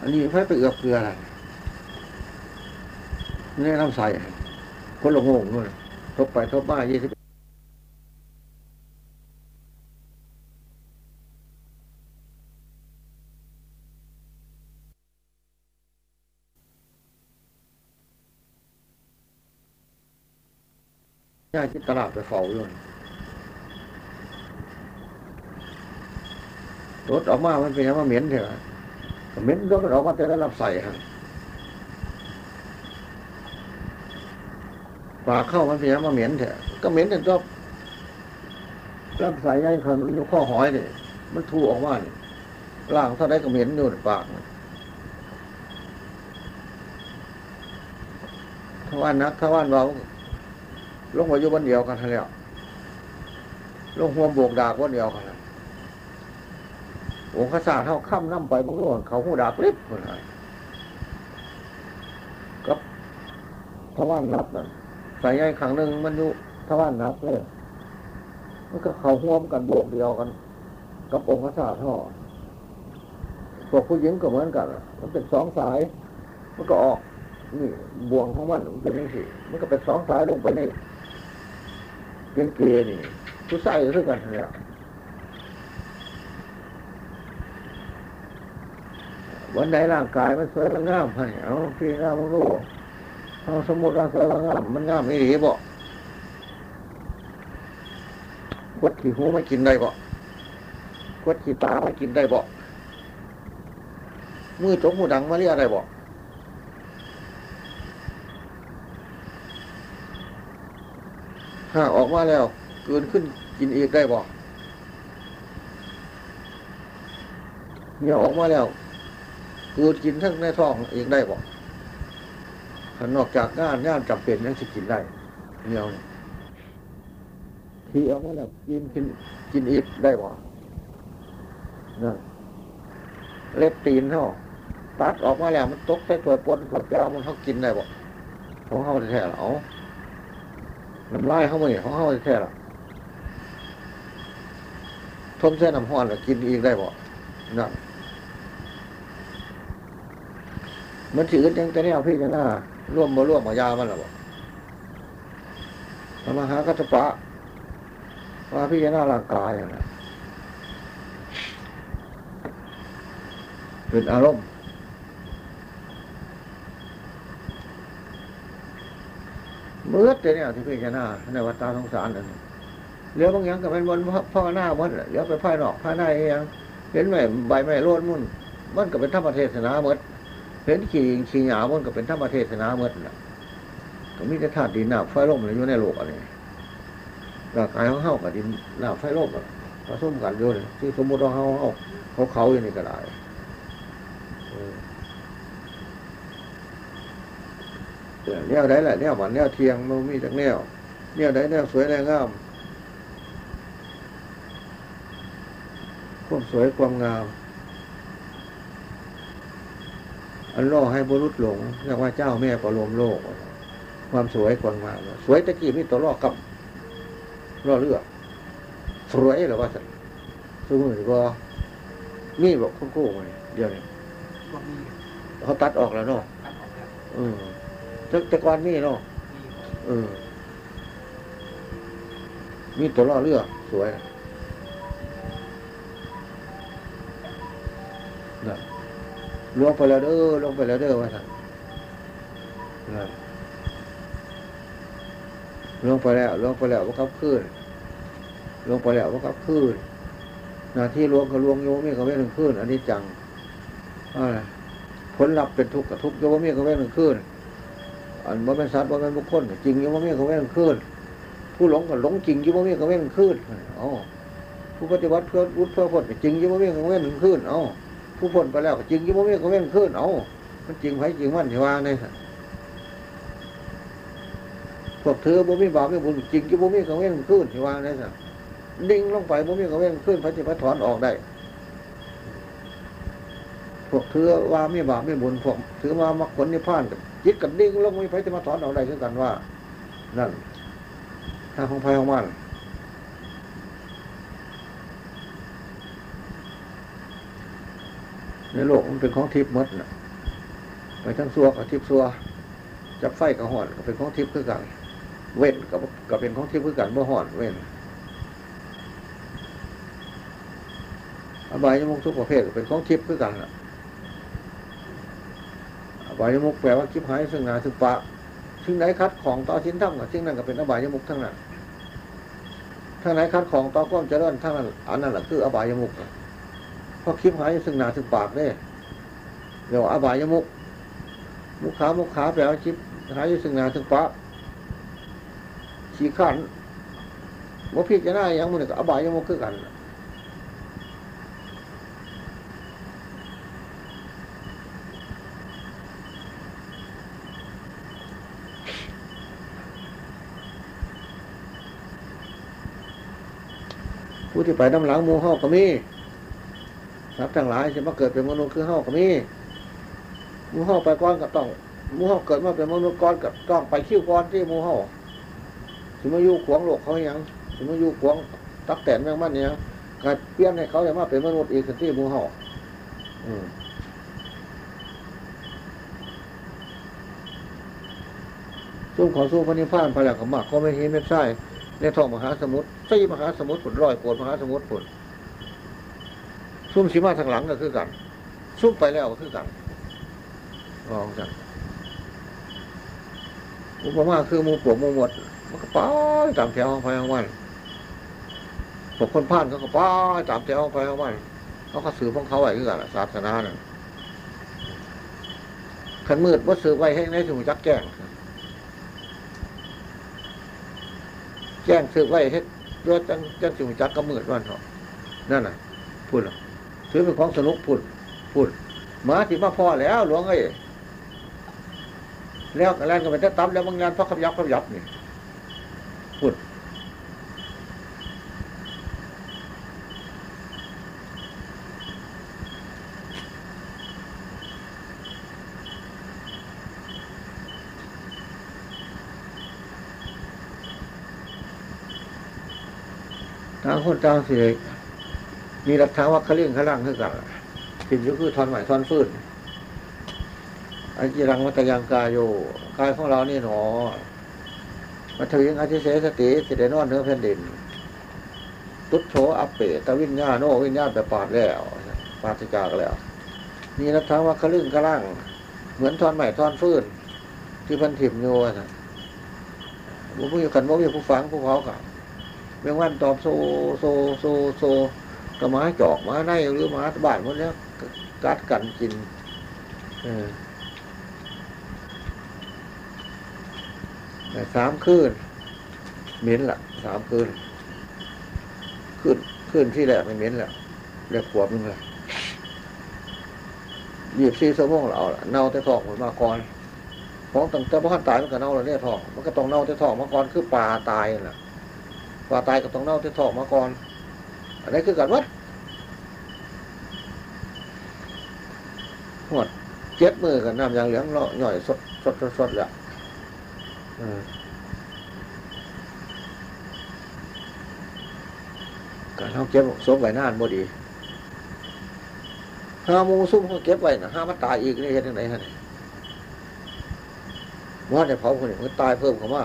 อันนี้เพื่อไปเอือบเกลืออะไร นี่น้ำใสคนละโงงเลยทบไปทบบ้ายี่สิบย่าที่ตลาดไปเฝ้าอยู่รถออกมา มันเป็นยังว่าเหม็นเถอะเหม็นก็มัออกมาแต่ได้รับใส่ครับ ปากเข้ามันเป็นยังว่าเหม็นเถอะก็เหม็นแต่ตัวรับใส่ยังคันอยู่ข้อหอยนี่มันทูออกมานี่ล่างเท่าได้ก็เหม็นอยู่ในปากมันทวานนักทวานเราลงมาอยู่บนเดียวกันทั้งแล้วลงหัวโบกดากบนเดียวกันองค์ข้าสาเท่าค่ำน้ำไปบางคนเขาหูดากลิบคนไหนกับทวานนับนั่น ใส่ใหญ่ขังหนึ่งมันอยู่ทวานนับเลยมันก็เขาห่วมกันโบกเดียวกัน กับองค์ข้าสาเท่าพวกผู้หญิงก็เหมือนกัน มันเป็นสองสาย มันก็ออกนี่บ่วงของมันมันเป็นยังไงมันก็เป็นสองสายลงไปนี่เป็นเกลียนี่ผู้ใส่ก็คือกันเนี่ยวันไหนร่างกายมันสวยมันงามให้เอาพี่งามมันรู้ เอาสมมติร่างกายมันงามมันงามไม่ดีบ่กดขี้หูไม่กินได้บ่กดขี้ตาไม่กินได้บ่มือจกหูดังมาเรียกอะไรบ่ถ้าออกมาแล้ว เกินขึ้นกินอีกได้บ่เนี่ยออกมาแล้วเกินกินทั้งในท้องอีกได้บ่ นอกจากงานงานจำเป็นยังจะกินได้เนี่ยนี่ที่ออกมาแล้วกินกินกินอีกได้บ่นั่นเล็บตีนเท่าตัดออกมาแล้วมันตกใส่ตัวปนกับเจ้ามันเขากินได้บ่ของเขาแท้หรอน้ำลายเข้ามาเนี่ยเขาเข้าแค่ละทมเส้นน้ำห้อนแล้วกินอีกได้บ่นั่นมันถือยังแต่เนี่ยพี่จะหน้า ร่วมมาร่วมมายามันหรอบ่มาหากัตปะว่าพี่จะหน้าร่างกายนะเป็นอารมณ์เมื่อแต่เนี่ยที่พิจารณาในวัฏฏะสงสารนั่นเลี้ยวบางอย่างก็เป็นบนพ่อหน้ามันเลี้ยวไปภายนอกภายในเองเห็นไหมใบไม้ร่นมุ่นมันก็เป็นธรรมเทศนาเมด เห็นขี่ขี่หยามันก็เป็นธรรมเทศนาเมดนะก็มีแต่ธาตุดินน้ำไฟลมอยู่ในโลกอะไรร่างกายเของเฮากับดินน้ำไฟลมผสมกันอยู่เลยที่สมมติว่าเฮาเฮาเขาเขาอยู่นี่ก็ได้แนวใดแหละแนวหวานแนวเทียงมันมีจากแนวแนวใดแนวสวยแนวงามความสวยความงาม อันล่อให้บุรุษหลงเรียกว่าเจ้าแม่ประโลมโลก ความสวยความงามสวยตะกี้มีตัวล่อกับล่อเลือกสวยหรือว่าสันสมือก็มีบอกคู่คู่มาเดี๋ยวนี้บ่มีเขาตัดออกแล้วเนาะตัดออกแล้วเออแต่แต่ก่อนมีเนาะมีเออมีตัวล่อเรือสวย ลวงไปแล้วเด้อลงไปแล้วเด้อว่าสั่นนะลงไปแล้วลงไปแล้วว่าครับขึ้นลงไปแล้วว่าครับขึ้นหน้าที่ลวงกับลวงโยมีกับเว้นหนึ่งขึ้นอันนี้จังอะไรผลลัพธ์เป็นทุกข์กับทุกข์โยมีกับเว้นหนึ่งขึ้นอันว่าเป็นสัตว์ว่าเป็นบุคคลจริงอยังว่ามีเขาแว่นขึ้นผู้หลงก็หลงจริงอยังว่ามีเขาแว่นขึ้นอ๋อผู้ปฏิบัติเพื่อวุฒิเพื่อพ้นก็จริงอยังว่ามีเขาแว่นขึ้นอ้า ผู้พ้นไปแล้วจริงอยังว่ามีเขาแว่นขึ้นเอามันจริงไผจริงมันที่วางนสัตว์พวกเธอบ่มีบาปไม่บุญจริงอยังว่ามีเขาแว่นขึ้นที่วางในสัตว์ดิ่งลงไปบ่มีเขาแว่นขึ้นพระจิตถอนออกได้ พวกเธอว่าไม่บาปไม่บุญพวกถือว่ามรรคผลนิพพานกันจิตกันดิ่งลงไม่ไปจะมาถอนเอาได้คือกันว่า นั่นทางของภัยของมัน ในโลกมันเป็นของทิพย์มดนะไปทั้งซัวกับทิพย์ซัวจับไฟกับห่อนก็เป็นของทิพย์คือกัน เว้นกับก็เป็นของทิพย์คือกันเมื่อห่อนเว้นอบายยมุกทุกประเภทเป็นของทิพย์คือกันอบายมุกแปลว่าคิดหายซึ่งหนาซึ่งปะสิ่งไหนคัดของต่อชิ้นถ้ำกับสิ่งนั้นก็เป็นอบายมุกทั้งนั้นทางไหนคัดของต่อความเจริญทางนั้นอันนั้นแหละคืออบายมุก พราะคลิปหายซึ่งหนาถึงปากเนี่ยเดี๋ยวอบายมุก มุกขามุกขาแปลว่าคลิปหายซึ่งหนาถึงปากขี้ขันว่าพี่จะได้ยังมันก็อบายมุกคือกันผู้ที่ไปน้ำหลังมูเฮาก็มี รัพย์ทั้งหลายจะมาเกิดเป็นมนุษย์คือเฮาก็มีหมูเฮาไปก้อนก็ต้องหมูเฮาเกิดมาเป็นมนุษย์ก้อนก็ต้องไปคิ้วก้อนที่หมูเฮาถึงมาอยู่ขวางโลกเขาอยังถึงมาอยู่ขวางตักแตนแมงมันเนี่ยการเปลี่ยนให้เขาจะมาเป็นมนุษย์อีกสันที่หมูเฮาอืมซุ่มขอสู้พระนิพพานพระหลักขมักเขาไม่เห็นไม่ใช่ในท้องมหาสมุทรสี่มหาสมุทรผลร้อยโกดมหาสมุทรผล ซุ่มสีมาทางหลังก็คือกันซุ่มไปแล้วก็คือกันลองจังอุปมาคือมูปวกมูหมดมันก็ป้ายตามแถวไฟของมันพวกคนพ่านเขาก็ป้ายตามแถวไฟของมันเขาก็สื่อของเขาไว้คือกันศาสนาเนี่ยขันมืดว่าสื่อไว้ให้ในถุงจักแจ้งแจ้งซื้อไว้เฮ็ดด้วยจังจังสิงจักกระมืดวันเถอะนั่นน่ะพูดหรอ ถือเป็นของสนุกพูดพูดหมาที่มาพ่อแล้วหลวงเอ้ยแล้วแลนก็เป็นแต่ตับแล้วบางงานพราะขับยับขับยับนี่พูดทางคนต่างสิ มีหลักฐานว่าเขาเลี้ยงเขาล่างคือกันล่ะสิ่งก็คือทอนใหม่ทอนฟื้นอาจิรังวัตยังกายโยกายของเรานี่หนอมาถึงอาทิเสสติสิเดนอนเนื้อแผ่นดิน ตุดโฉอัปเปตวิญญาโนวิญญาณแบบปาดแล้วปาดจากแล้ว มีหลักฐาว่าเขาเลี้ยงเขาล่าง เหมือนทอนใหม่ทอนฟื้น ที่พันถิ่มโยนะบุผู้อยู่กันบุผู้ผู้ฟังผู้เขากับเมื่อวันตอบโซโซโซโซ ก็มาจอกมาในหรือมาบ้านหมดแล้กัดกันกินสามคืนเหม็นละสามคืนคืนคืนที่แรกไม่เหม็นแล้วเรียกขวบนึงละยีบซีสมองเราละเน่าแต่ทองเหมือนมาก่อนของตั้งแต่พ่อตายมันก็เน่าแล้วเนี่ยทองมันก็ต้องเน่าแต่ทองมาก่อนคือปลาตายน่ะปลาตายก็ต้องเน่าที่ทองมาก่อน อันนี้คือการวัดหวดเจ็ดมือกันน้ำยางเหลืองเลาะหน่อยสดสดสดสดแหละเออการเขาเก็บสมไว้นานบ่ดีห้ามงซุ่มเขาเก็บไว้นะห้ามันตายอีกนี่เห็นยังไงฮะนี่ว่าในเผาคนนี้มันตายเพิ่มเข้ามา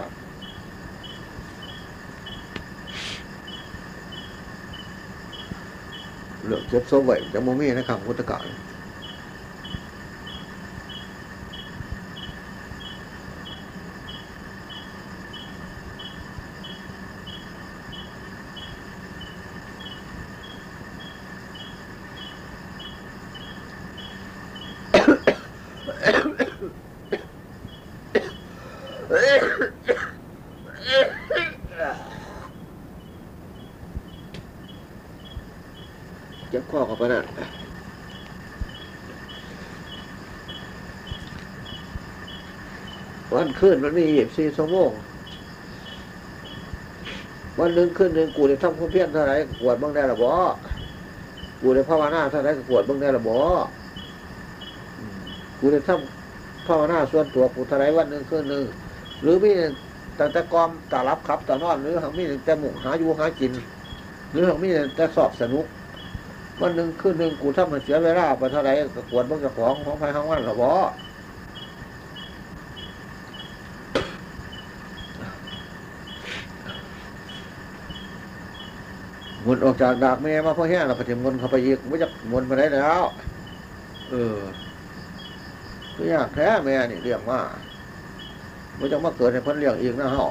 เหลือเก็บโซ่ไว้จะโมมีนะครับพุทธกาลเจ็บข้อกับปะนั่นวัน ขึ้นมันมีเหยียบสี่ชั่วโมงวันหนึ่งขึ้นหนึ่งกูได้ทำความเพียรเท่าไรกวดบ้างได้หรอบ่กูได้ภาวนาเท่าไรก็กวดบ้างได้หรอบ่อืมกูได้ทำภาวนาส่วนตัวกูเท่าไรวันหนึ่งขึ้นหนึ่งหรือมีตั้งแต่กอมตารับครับตานอนหรือหางมีแต่หมุกหาอยู่หากิน หรือหางมีแต่สอบสนุกวันหนึ่งคืนหนึ่งกูถ้ามันเสียเวลาไปเท่าไรก็กวดบ้างจะของของภายข้างวันหรอบ่ มุนออกจากดากแม่มาเพราะแห้งเราปฏิมนเขาไปยีกไม่จะมนต์มาได้แล้ว เออคือยากแท้แม่นี่เลี้ยงมาไม่จะมาเกิดในพ้นเลี้ยงอีกนะฮะ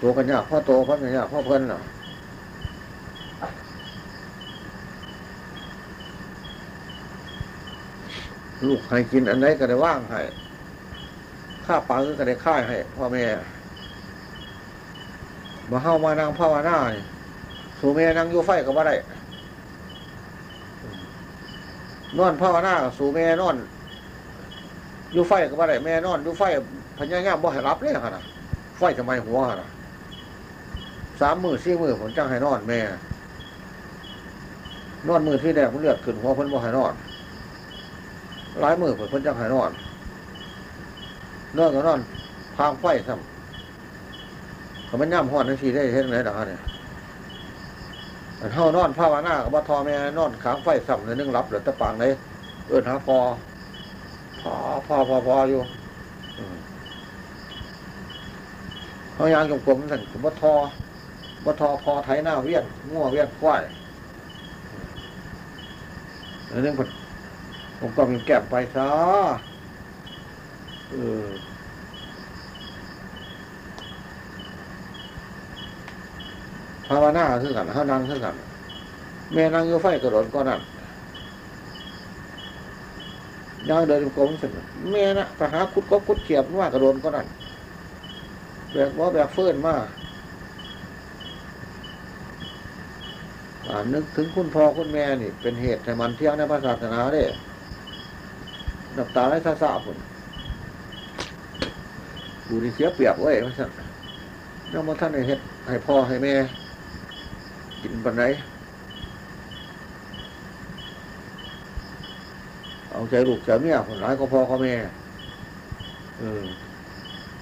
ตัวกันยากพ่อโตเพิ่นกันยากพ่อเพิ่นน่ะลูกให้กินอันไหนก็ได้ว่างให้ข้าปลาก็ได้ค่ายให้พ่อแม่ มาเข้ามานั่งภาวนานี่สู่แม่นั่งอยู่ไฟก็บ่ได้นอนภาวนาสู่แม่นอนอยู่ไฟก็บ่ได้แม่นอนอยู่ไฟพญายามบ่ให้รับเลยค่ะนะไฟทำไมหัวค่ะนะสามมือสี่มือผมจังให้นอนแม่ นอนมือที่แดงมันเลือดขึ้นหัวเพิ่นบ่ให้นอนหลายมือเพิ่นจังให้นอนนอนก็นอนพางไฟซ้ำ เขามันย่ำหอดนั่นทีได้เห็นไหนดอกเนี่ยอันเฮานอนภาวนากับทอแม่นอนขางไฟซ้ำในนึ่งรับเหลือตะปางไหนเอินหาพอพอพอพอพออยู่เขายางกลมๆสั่นกับว่าทอว่าทอพอไถหน้าเวียนง่วเวียนควายอันนึงผมผมก็มีแก็บไปซะเออ ภาวนาคือกันเฮานั่งคือกันแม่นั่งอยู่ไฟกระโดดก็นั่นย่างเดินกลมเสร็จแม่นะไปหาคุดก็คุดเขียบว่ากระโดดก็นั่นแบกว่าแบกเฟิ่อนมาอ่านึกถึงคุณพ่อคุณแม่นี่ เป็นเหตุให้มันเที่ยงในพระศาสนาเด้นับตาไร้ซาซาผลดูนี่เสียเปรียบเว้ยมันสั่นน้องมาท่านให้เฮ็ดให้พ่อให้แม่ กินปันไหนเอาใจลูกใจเมียคนร้ายก็พ่อก็แม่เออ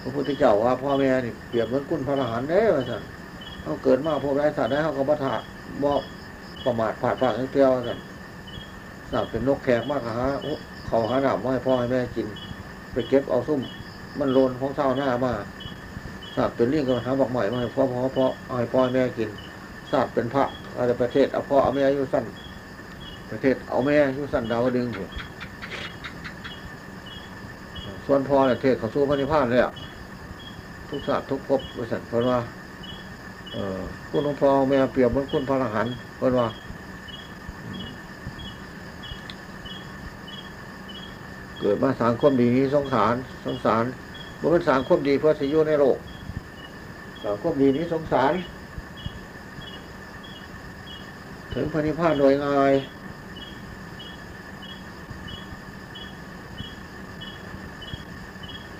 พระพุทธเจ้าว่าพ่อแม่นี่เปรียบเหมือนกุ้นพระอรหันต์เด้ว่าสันเขาเกิดมาพวกไร้สัตว์ได้เขาก็บัตาบอกประมาทผ่าดผาดเตี้ยวสันสัตว์เป็นนกแขกมากหาโอ้เขาหาหนามมาให้พ่อให้แม่กิน ไปเก็บเอาซุ่มมันโลนของเศร้าหน้ามาสัตว์เป็นเรื่องก็หาบอกใหม่มาให้พ่อพ่อพ่อให้พ่อแม่กิน ศาสตร์เป็นพระอะไรประเทศเอาพ่อเอาแม่อยู่สั้น ประเทศเอาแม่อยู่สั้นดาวดึงส่วนพ่อเนี่ยเทศเขาสู้พระนิพพานเลยอะทุกศาสตร์ทุกภพบริษัทเพราะว่าเออคุณหลวงพ่อแม่เปรียบเหมือนคุณพระอรหันต์เพราะว่าเกิดมาสางความดีนี้สงสารสงสารบ่เป็นสางความดีเพื่อสิอยู่ในโลกสางความดีนี้สงสาร ถึงพระนิพพานโดยง่าย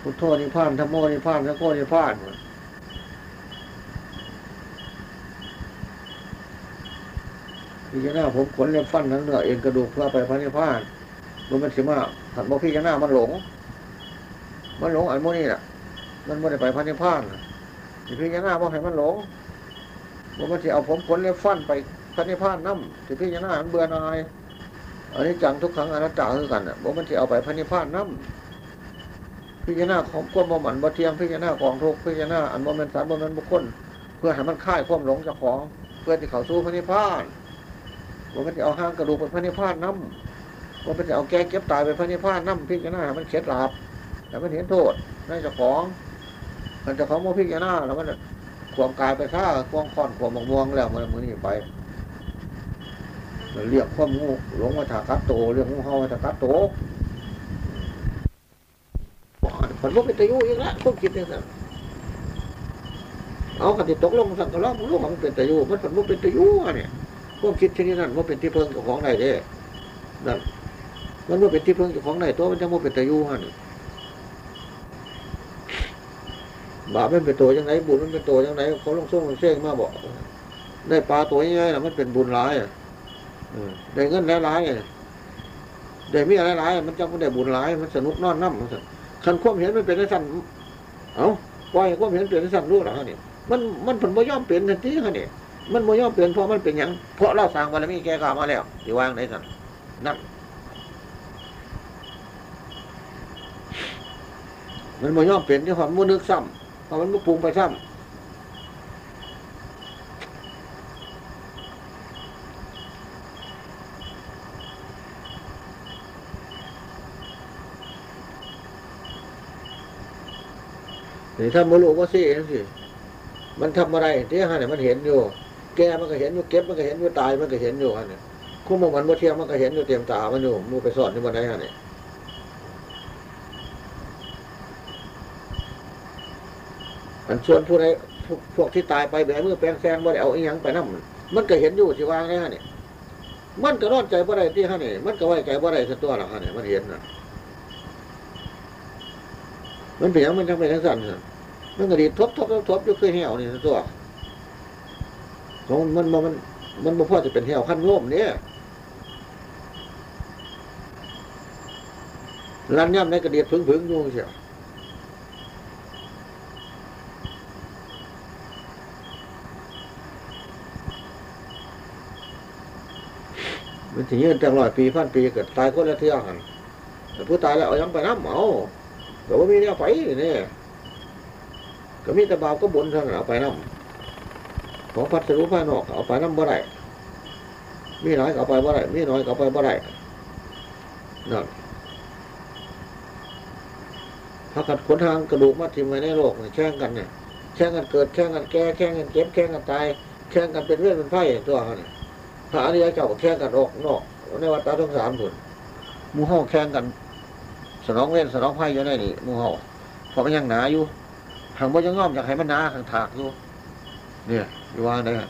พุทโธนิพพานธรรมโมนิพพานสังโฆนิพพานพิจารณาผมขนเล็บฟันทั้งเนื้อเอ็นกระดูกเพื่อไปพระนิพพานมันมันสิมาถัดบ่พิจารณามันหลง มันหลงอันโมนี่แหละมันไม่ได้ไปพระนิพพานพิจารณาบ่ให้มันหลงว่ามันสิเอาผมขนเล็บฟันไป พระนิพพานน้ำสิพี่ยานามันเบื่อหน่ายอันนี้จังทุกครั้งอนัตตาคือกันอะบอกมันจะเอาไปพระนิพพานน้ำพี่ยานาของความบ่หมันบ่เทียงพี่ยานาของทุกพี่ยานาอันบ่เป็นสารบ่เป็นบุคคล เพื่อให้มันค่ายความหลงจ้าของ เพื่อที่เขาสู้พระนิพพานบอกมันจะเอาห้างกระดูกไปพระนิพพานน้ำบอกมันจะเอาแก้เก็บตายไปพระนิพพานน้ำพี่ยานามันเข็ดลาบแต่มันเห็นโทษในเจ้าของ มันจ้าของโมพี่ยานาแล้วมันความกายไปฆ่าความค่อนความม่วงแล้วมันมือนี่ไป เรียกความงูหลงมาถากัดโตเรียกงูเห่ามาถากัดโตผลว่าเป็นตะยุอีกแล้วควบคิดอย่างนั้นเอากันติดตกลงสังกันแล้วมันรู้ว่ามันเป็นตะยุมันผลว่าเป็นตะยุอะเนี่ยควบคิดชนิดนั้นว่าเป็นที่เพิงของใดเด้นั่นมันว่าเป็นที่เพิงของใดตัวมันจะว่าเป็นตะยุฮะนี่บาปมันเป็นตัวยังไงบุญมันเป็นตัวยังไงเขาลงส่งลงเส้งมาบอก ได้ปลาตัวใหญ่ๆนะมันเป็นบุญร้ายอะ ได้เงินหลายๆได้มีอะไรหลายมันจังมันได้บุญหลาย มันสนุกนอนน้ำมันคันความเห็นมันเป็นในสั่นเอ้าปล่อยความเห็นเป็นในสั่นรู้หรอเนี่ยมันมันผลบ่ยอมเปลี่ยนทันทีฮะเนี่ยมันบ่ยอมเปลี่ยนเพราะมันเป็นอย่างเพราะเราสร้างบารมีแก่กล้ามาแล้วที่วางในสันนั่นมันบ่ยอมเปลี่ยนที่ความมุ่นึกซ้ำเพราะมันมุปรุงไปซ้ำ นี่ถ้าโมโลก็สิเองสิมันทำอะไรที่ฮะเนี่ยมันเห็นอยู่ แกมันก็เห็นอยู่เก็บมันก็เห็นอยู่ตายมันก็เห็นอยู่ฮะเนี่ยคู่มมันบ่เที่ยงมันก็เห็นอยู่เตรียมตามันอยู่มูไปสอนที่บนไหนฮะเนี่ยอันส่วนผู้ใดพวกที่ตายไปแบบมือแปลงแซงบ่ได้เอาอีหยังไปนั่มันก็เห็นอยู่ที่วางเนี่ยฮะเนี่ยมันก็รอดใจบ่ได้ที่ฮะเนี่ยมันก็ไว้ใจบ่ได้สักตัวหรอกฮะเนี่ยมันเห็นน่ะ มันเป็นหยังมันจังเป็นจังสั่นน่ะมันก็ดีทบทบทบทบยู่คือเหวนี่ตัวของมันมันมันมันบ่พอจะเป็นเหวขั้นโง่มเนี่ยรันย่ำในกระเดียดพึ่งพึ่งๆอยู่เชียวมันถึงยืนจังร้อยปีพันปีเกิดตายคนละเที่ยหันแต่ผู้ตายแล้วเอายังไปน้ำเอา แต่ว่ามีเนี่ยไปเนี่ยก็มีต่บาปก็บุญเท่านั้นเอาไปน้ำของพัสดุภายนอกเอาไปน้ำบ่ได้มีน้อยเอาไปบ่ได้มีน้อยเอาไปบ่ได้นั่นถ้ากัดขนทางกระดูกมาทิมไว้ในโลกเนี่ยแข่งกันเนี่ยแข่งกันเกิดแข่งกันแก่แข่งกันเจ็บแข่งกันตายแข่งกันเป็นเรื่องเป็นไพ่ตัวเขาเนี่ยพระอริยเจ้าแข่งกันออกนอกในวัดตาทั้งสามส่วนมู่ห้องแข่งกัน สนองเว้นสนองไพ่อยู่ในนี่มู่ห้อเพราะมันยังหนาอยู่หางบ่ยังงอมอยากให้มันหนาข้างถากอยู่ เนี่ยอยู่ว่างได้ฮะ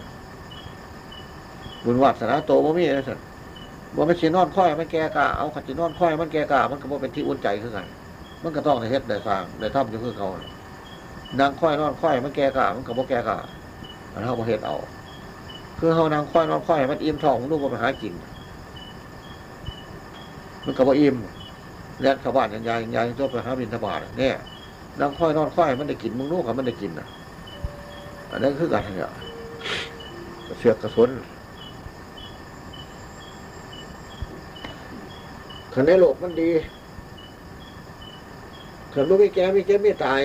บุญวัดสนาโตบ่มีนะสิบ่ไม่นสินอนค่อยมันแก่กะเอาขัดสินอนค่อยมันแก่กะมันก็บ่เป็นที่อุ่นใจคือกันมันก็ต้องได้เฮ็ดได้สร้างได้ทำอยู่คือเขานางค่อยนอนค่อยมันแก่กะมันก็บ่แก่กะอันเฮาบ่เฮ็ดเอา คือเฮานางค่อยนอนค่อยมันอิ่มท้องลูกบ่ไปหากิน มันก็บ่อิ่ม แล้วชาวบ้านยังยายยายตัวไปหาบิณฑบาตเนี่ยนางค่อยนอนค่อยมันได้กินมึงลูกกับมันได้กินน่ะ อันนั้นคือกันเนี่ยเสือกกระสนขันในโลกมันดีขันบ่มีแก่มีเจ็บมีตาย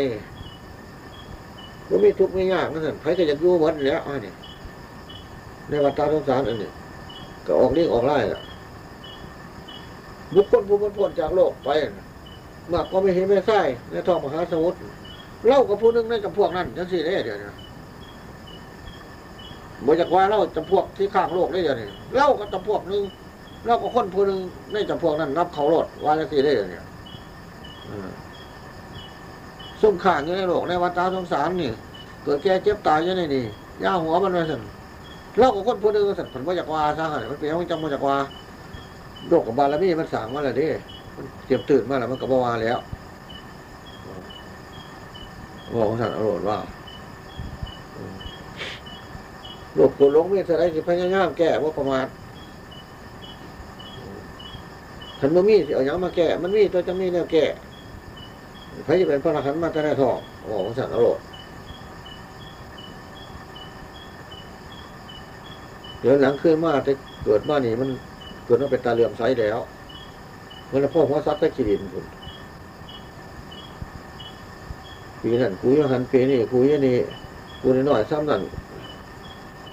บ่มีทุกข์ไม่ยากนั่นใครก็อยากอยู่หมดแล้วอันนี้ในวัฏสงสารอันนี้ก็ออกเรียกออกไล่ละ บุคคลผู้มันพ้นจากโลกไปมากก็ไม่เห็นไม่ใช่ในท้องมหาสมุทรเล่ากับผู้หนึงในกับพวกนั้นจังสี่เด้เดี๋ยวนี้บจากว่าเล่าจำพวกที่ข้างโลกได้เดี๋ยวนี้เล่ากับจำพวกหนึงเล่ากับคนผู้หนึงในจำพวกนั้นนับเขาโลดว่าจังสี่ได้เดี๋ยวนี้ซุ่มข้างอยู่ในโลกในวัฏฏะสงสารนี่เกิดแก่เจ็บตายอยู่ในนี่ย่าหัวมันไว้สั่นเล่ากับคนผู้หนึงสั่นผลว่าจากว่าซะหั่นมันเป็นยังจังมาจากว่า โลกกับบารมีมันสั่งมาแล้วเด้ มันเตรียมตื่นมาแล้วมันก็บวาแล้วบอกของสันอรรถว่าโลกโกรธหลงมีสไลสิพยายามแก้ว่าประมาทขันมันมีเอาหยังมาแก้ มันมีตัวจะมีแนวแก้พระจะเป็นพระอรหันต์มาแต่ในทองบอกของสันอรรถเดี๋ยวหลังขึ้นมาจะเกิดมานี่มัน เกิดมาเป็นตาเหลื่อมใสแล้วมันละพ่อหัวซัดตะกิรินคุณปีนั้นกูยังหันปีนี่กูยังนี่กูนหน่อยซ้ำนั่น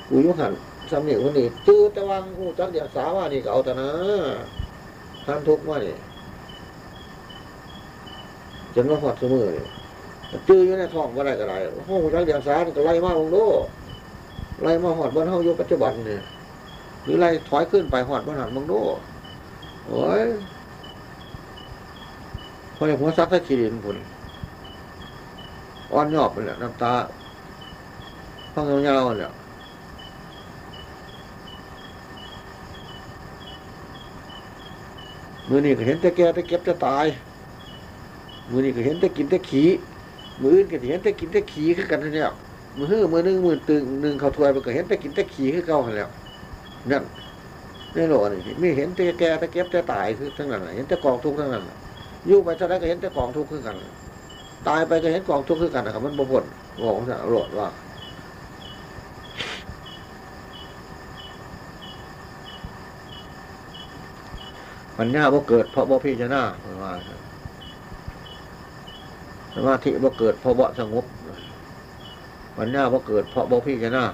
กูยังหันซ้ำนี่คนนี้จื้อต่วังกูจักเดียสาว่านี่ก็เอาแต่นะท่านทุกข์มานี่จนว่าหอดเสมอนี่จื้ออยู่ในท้องว่าได้ก็ไรห้องจักเดียสานี่ก็ไล่มาลงโลไล่มาหอดบนห้องยุคปัจจุบันเนี่ย หรือไล่ถอยขึ้นไปหอดบนหันมึงโลโอ้ยพออย่างหัวซักตะขีดินผุนอ่อนยอบไปแหละน้ำตาฟังยาวๆเนี่ยมือนี่ก็เห็นแต่แก่แต่เก็บแต่ตาย มือนี่ก็เห็นแต่กินแต่ขี้มืออื่นก็เห็นแต่กินแต่ขี้คือกันทั้งเนี่ยมือหื้อมือหนึงมือตึงหนึ่งเขาถวยมันก็เห็นแต่กินแต่ขี้คือเก่าแล้ว นั่นในโลกนี่ไม่เห็นแต่แก่แต่เก็บแต่ตายคือทั้งนั้นเห็นแต่กองทุกข์ทั้งนั้นอยู่ไปเท่าไรก็เห็นแต่กองทุกข์คือกัน ตายไปก็เห็นกองทุกข์คือกันนะครับมันบ่พ้นบอกของสันโรดว่าปัญญาบ่เกิดเพราะบ่พิจารณาเว่าสมาธิบ่เกิดเพราะบ่สงบปัญญาบ่เกิดเพราะบ่พิจารณา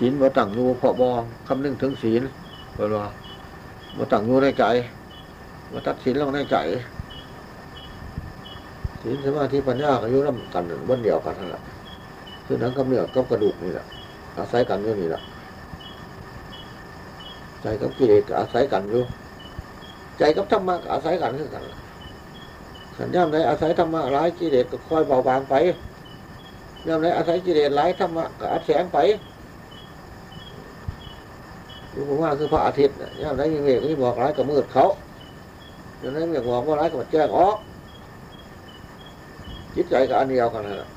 ศีลบ่ตั้งอยู่เพราะบ่คำนึงถึงศีลเพิ่นว่ามาตั้งอยู่ในใจมาตัดสินลงในใจศีลสมาธิปัญญาก็อยู่น้ำกันบนเดียวกันนั่นแหละคือหนังกับเนื้อกับกระดูกนี่แหละอาศัยกันอยู่นี่แหละใจกับกิเลสอาศัยกันอยู่ใจกับธรรมะอาศัยกันคือกันล่ะขันย่ำใดอาศัยธรรมะร้ายกิเลสก็ค่อยเบาบางไปย่ำใดอาศัยกิเลสร้ายธรรมะก็อัดแสงไป อยู่ผมว่าคือพระอาทิตย์น่ะย่ำใดมีเมฆมีบอกร้ายก็มืดเขาย่ำใดมีบอกว่าร้ายก็แจ้งออกจิตใจกับอันเดียวกันนั่นแหละ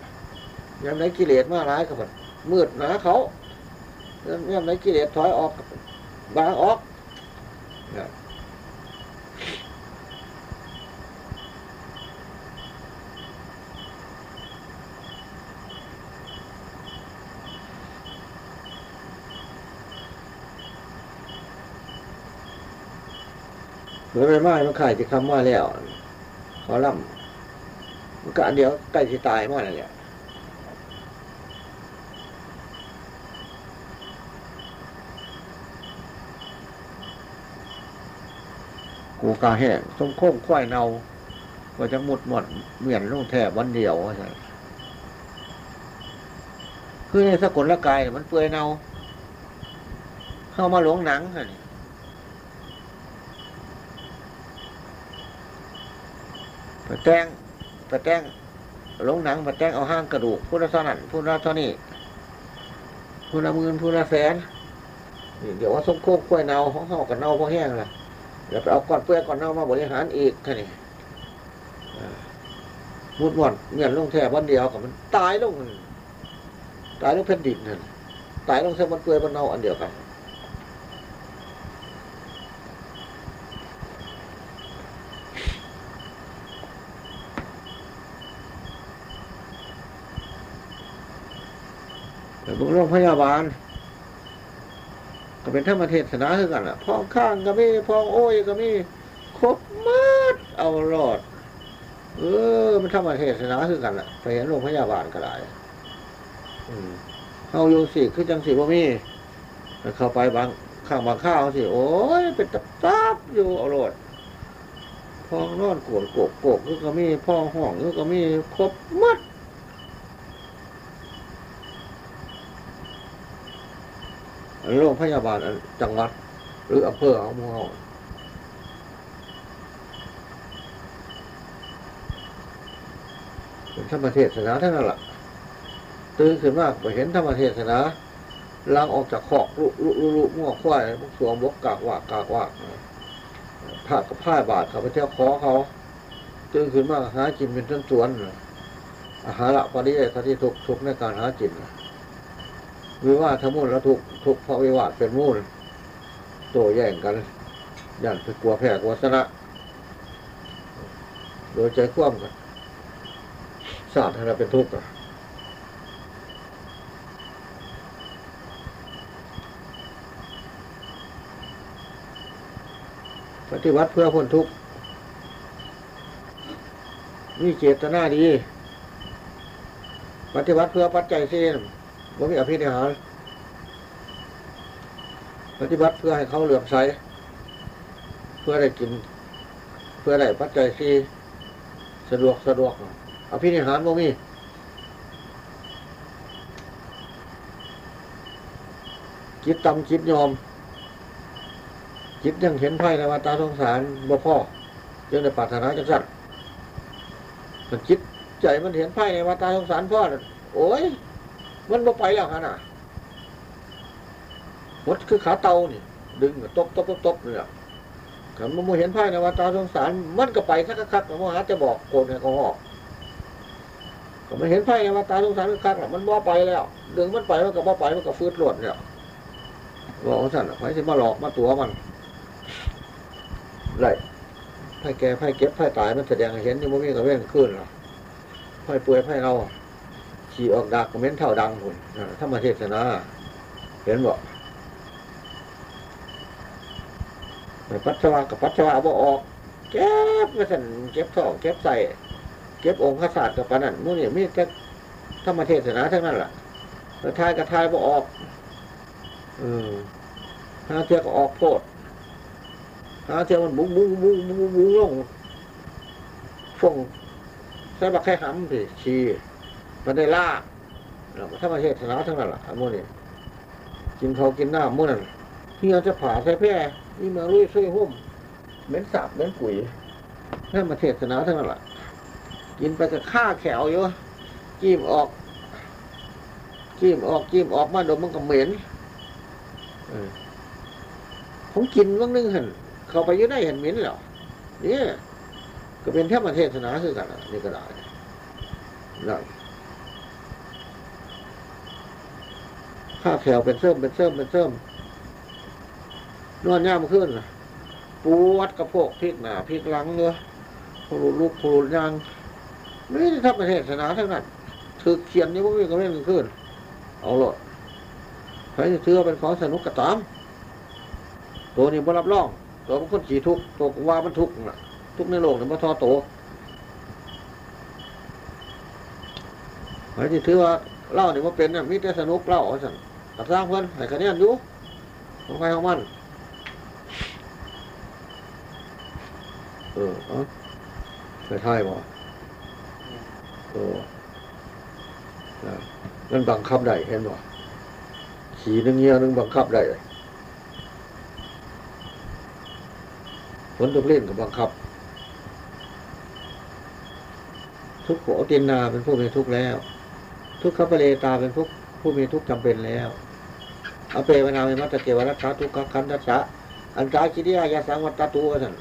ยามไหนกิเลสมาร้ายกับมันมืดหนาเขายามไหนกิเลสถอยออกก็บางออก เหมือนไม่ไม้มันขายจะคำว่าแล้วขอล่ำมันก็อันเดียวใกล้ที่ตายมากนั่นแหละกูกาแห้งส้มโค้งควายเนาก็จะหมดหมดเหมือนลงแทบวันเดียวใช่คือในสกุลละกายมันเปื่อยเนาเข้ามาหลงหนังค่ะนี่ไปแจ้งไปแจ้งลงหนังไปแจ้งเอาห้างกระดูกผู้ละเท่านั้นผู้ละเท่านี้ผู้ละหมื่นผู้ละแสนเดี๋ยวว่าส้มโค้งกล้วยเนาของเขากับเนาพอแห้งละเดี๋ยวไปเอาก้อนเปลือกก้อนเน่ามาบริหารอีกแค่นี้อ่มุดหมดเงียนลงแทบวันเดียวกับมัน ตายลงตายลงแผ่นดินนั่นตายลงเส้นมันเปลือยมันเน่าอันเดียวกัน พวกโรงพยาบาล ก็เป็นธรรมเทศนาคือกันล่ะพองข้างก็มีพองโอ้ยก็มีครบมัดเอารอด เออ มันธรรมเทศนาคือกันล่ะไปเห็นโรงพยาบาลก็ได้อืมเอาอยู่สิคือจังสิบ่มีเข้าไปบางข้างบางข้าวสิโอ้ยเป็นตับตับอยู่เอารอดพองนอนโกนโกกโกกก็มีพองห้องก็มีครบมัด โรงพยาบาลจังหวัด หรืออำเภอของมู่เฮาเป็นธรรมเทศนาเท่านั้นแหละตื่นขึ้นมากไปเห็นธรรมเทศนาล้างออกจากขอกลุลุลุลุมั่วควายพวกสวมบกกากว่ากากว่าผ้ากับผ้าบาทเขาไปเที่ยวคอเขาตื่นขึ้นมากหากินเป็นต้นสวนอาหารละปริเยทที่ทุกทุกในการหากิน วิวาทมูลแล้วทุกทุกเพราะวิวาทเป็นมูลโตแย่งกันย่านกลัวแพ้กลัวชนะโดยใจคว่ำกันศาสตร์ให้เราเป็นทุกข์ปฏิวัติเพื่อพ้นทุกข์มีเจตนาดี ปฏิวัติเพื่อปัจจัยสี่ว่ามีอภินิหารปฏิบัติเพื่อให้เขาเหลื่อมใส เพื่อได้กิน เพื่อได้ปัจจัยสี่สะดวกสะดวกอภินิหารบ่มีจิตตำจิตยอม จิตยังเห็นไพ่ในวัฏสงสารบ่พ่อยังได้ปรารถนาจังสัตว์แต่จิตใจมันเห็นไพ่ในวัฏสงสารพ่อโอ้ย มันบ่ไปแล้วฮะน่ะมดคือขาเตานี่ ดึงตบตบตบตบเนี่ยขันมันเห็นไพ่ในวัฏสงสาร มันก็ไปคักคักมหาจะบอกโกนให้เขาหอกก็มันเห็นไพ่ในวัฏสงสารคักๆมันบ่ไปแล้ว ดึงมันไปมันก็บ่ไปมันก็ฟื้นหลดเนี่ยบอกว่าสั่นไพ่จะมาหลอกมาตัวมันไรไพ่แก่ไพ่เก็บไพ่ตายมันแสดงให้เห็นนี่มันมีกระเว้นขึ้นหรอไพ่เปื่อยไพ่เรา ขี่ออกดักคอมเมนเท่าดังคนถ้ามาเทศนา เห็นบอกปัสสาวะกับปัสสาวะบ่ออกเก็บมาสั่นเก็บท้องเก็บใส่เก็บองค์พระศาสตร์กับปานนั้นมู่นี่มีแต่ธรรมเทศนาทั้งนั้นแหละแล้วทายกับทายบ่ออกอืมหาเทียก็ออกโพดหาเทียมันบุ้งบุ้งบุ้งบุ้งบุ้งลงฟงใส่บักไข่หำสิชี้ มันได้ล่าถ้ามาเทศนาทั้งนั้นล่ะอันโมนี่กินเขากินหน้ำโมนั่นที่เราจะผ่าใส่แพร่นี่มืองลุยซุยหุ่มเหม็นสาบเหม็นปุ๋ยนั่นมาเทศนาทั้งนั้นล่ะ กินไปกับข้าแขวอยู่จิ้มออกจิ้มออกจิ้มออกมาดมมันก็เหม็นผมกินบ้างนึงเห็นเขาไปยืดได้เห็นเหม็นเหรอเนี่ยก็เป็นแค่มาเทศนาคือกันน่ะนี่ก็ได้นั่น ข้าแขวเป็นเสื่อมเป็นเสื่อมเป็นเสื่อมนอนย่ามขึ้นปวดกระโพกพลิกหนาพลิกหลังเนื้อพลุลุกพลุยางไม่ได้ทำประเทศสนาทั้งนั้นถือเขียนนี่พวกนี้ก็ไม่เงินขึ้น เอาหลดใครจะเชื่อเป็นของสนุกกระตาม ตัวนี้บ่รับรอง ตัวมันคนขี่ทุกตัวว่ามันทุกน่ะ ทุกในโลกเนี่ยมันทอโตใครจะถือว่าเล่าเนี่ยมันเป็นเนี่ยมีแต่สนุกเล่าเอาสั่น ตัดสร้างเพื่อนให้คะแนนอยู่ของใครของมัน เออเอาไปท่ายบ่โอ้นะมันบังคับได้เห็นบ่ขี่นึงเงี้ยนึงบังคับได้ฝนตกเล่นกับบังคับ ทุกข์โขตินนาเป็นผู้มีทุกข์แล้ว ทุกขปเลตาเป็นผู้ผู้มีทุกข์จำเป็นแล้ว อเปวนาเมมัตตเกวรัตถาทุกขคันทัสสะอันตาคิริยายาสังวัตตตุวท่าน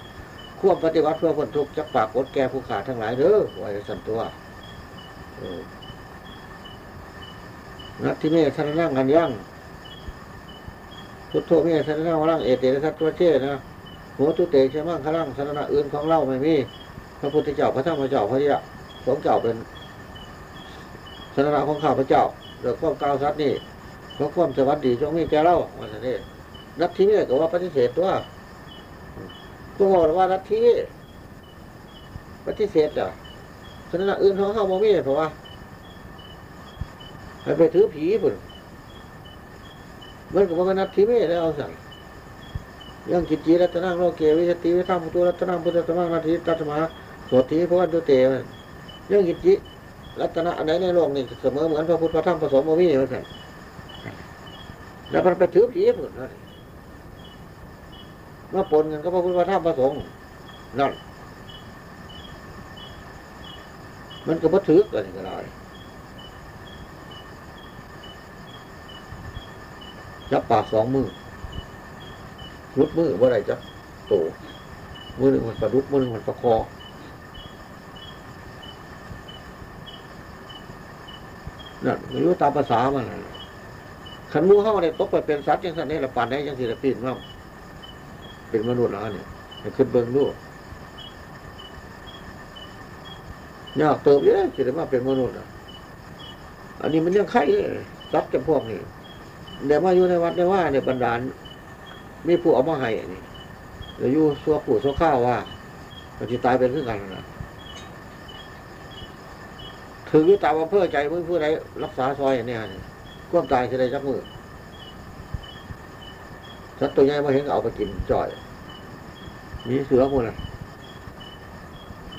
ควบปฏิวัติเพื่อพ้นทุกข์จักปากกดแก่ผู้ขาดทั้งหลายเด้อไว้สันตัวนัตทิเมธนนั่งกันยั่งพุทโธเมธนนั่งวรังเอเตระทัตตัวเชนะหัวตุเตชมั่งขลังสนนะอื่นของเล่าไม่มีพระพุทธเจ้าพระธรรมเจ้าพระยะสงเจ้าเป็นสนนะของข้าพระเจ้าเรื่องความกาวสัตย์นี่ เพราะความสวัสดีจงมีแก่เล่าวันนี้นัตทิเมก็ว่าปฏิเสธตัวก็บอกว่านัตทิปฏิเสธอะสนนะอื่นของข้าบ่มีเพราะว่าไปถือผีพุ่นมันก็ว่ามันนับทีเมแล้วเอาสั่งยังกิจจีรัตนังโลเกวิสติวิธรรมตุรัตนังพุทธธรรมังนาทีตัตมาโสทีพระวันตุเตมันยังกิจจิรัตนะอันไหนในโลกนี่เสมอเหมือนพระพุทธพระธรรมผสมมามีเหมือนกัน แล้วมันไปถือผีพุ่นนั่นมาปนกันก็พระพุทธพระธรรมพระสงฆ์นั่น มันก็บ่ถือกันก็ได้จับปากสองมือรุดมือว่าไรจับโตมือหนึ่งมันปลาดุกมือหนึ่งมันปลาคอนั่นไม่รู้ตามภาษามันนะ ขันมูเข้าเนี่ยตกไปเป็นสัตว์ยังสันนี่ละปานได้ยังสิละปีนว่าเป็นมนุษย์แล้วเนี่ยขึ้นเบิ้งดูยากเติบเยอะสิได้มาเป็นมนุษย์อะอันนี้มันยังไข่เลยสัตว์จำพวกนี้เดี๋ยวมาอยู่ในวัดในว่าเนี่ยบรรดาลมีผู้เอามาให้อันนี่เดี๋ยวอยู่สัวปู่สัวข้าวว่ามันจะตายเป็นขึ้นกันนะถึงอยู่ตามอำเภอใจมือผู้ใดรักษาซอยอันเนี่ยนี่ ควมตายจะได้จักมือสัตว์ตัวใหญ่มาเห็นก็เอาไปกินจ่อย มีเสือหมดนะ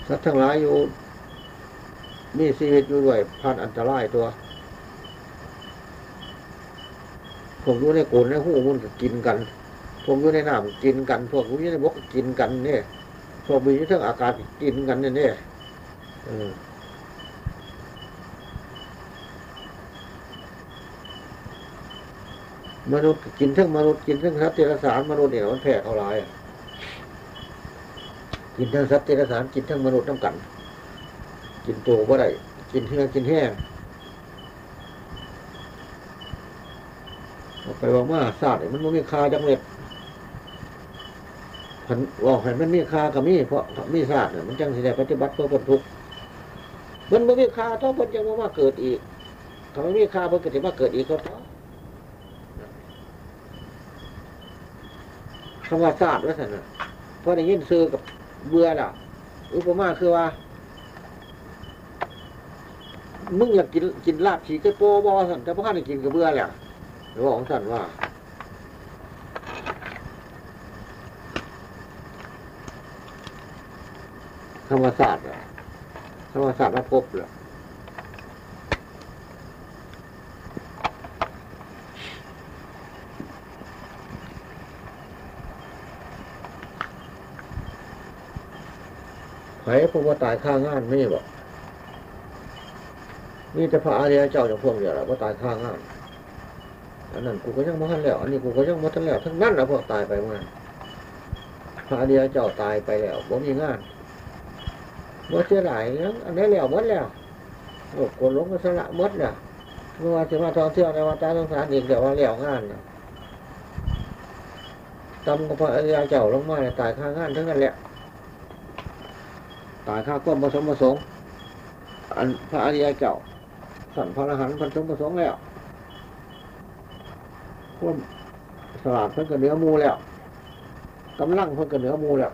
สัตว์ทั้งหลายอยู่ มีชีวิตอยู่ด้วยพันอันตรายตัว ผมอยู่ในโกนในหูมันก็กินกัน ผมอยู่ในน้ำกินกัน พวกอยู่ในบกกินกันเนี่ยพวกมีทั้งอากาศก็กินกันเนี่ยเนี่ยเออ มนุษย์กินทั้งมนุษย์กินทั้งสัตว์เดรัจฉานมนุษย์เนี่ยมันแพ้เขาลายอะกินทั้งสัตว์เดรัจฉานกินทั้งมนุษย์น้ำกัน กินโตบ่ได้กินเฮือกินแห้งเอาไปว่ามาศาสตร์นี่มันไม่มีคาจังเม็ดผันว่าให้มันมีคากับมีเพราะมีศาสตร์เนี่ยมันจังสิได้ปฏิบัติเพื่อพ้นทุกข์มันไม่มีคาต้องเพิ่นยังมาเกิดอีกถ้าไม่มีคาเพิ่นก็สิมาเกิดอีกก็ต้อง คำว่าศาสตร์ว่าสันนะเพราะได้ยินซื้อกับเบื่อล่ะอุปมาคือว่า มึงอยากกินกินลาบฉีกไก่โป้บอสันแต่พวกข้าได้กินกับเบื่อแหละหรือว่าของท่านว่าธรรมศาสตร์อะธรรมศาสตร์มาพบเลยไผผู้ว่าตายข้างงานไม่บอกนี่จะพระอาริยเจ้าอย่างพวกเดียวแหละว่าตายข้างงานอันนั้นกูก็ยังม่ทันแล้ว อันนี้กูก็ยังม่ทันแล้วทั้งนั้นนะพวกตายไปมาพระอาริยเจ้าตายไปแล้วผมมีงานเมื่อเสียหลายแล้วอันนี้แล้วหมดแล้วโอ้คนลงก็สละหมดแล้วเมื่อวานจะมาท่องเที่ยวในวัดตาสงสารอีกแต่ว่าแล้วงานนะตำกับพระอาริยเจ้าลงมาเนี่ยตายข้างงานทั้งนั้นแหละ ตายข้าก้มผสมผสมอันพระอริยเจ้าสั่นพระอรหันต์ผสมผสมแล้วพวมสลาดเพิ่นก็เหนือมูแล้วกำลังเพิ่นก็เหนือมูแล้ว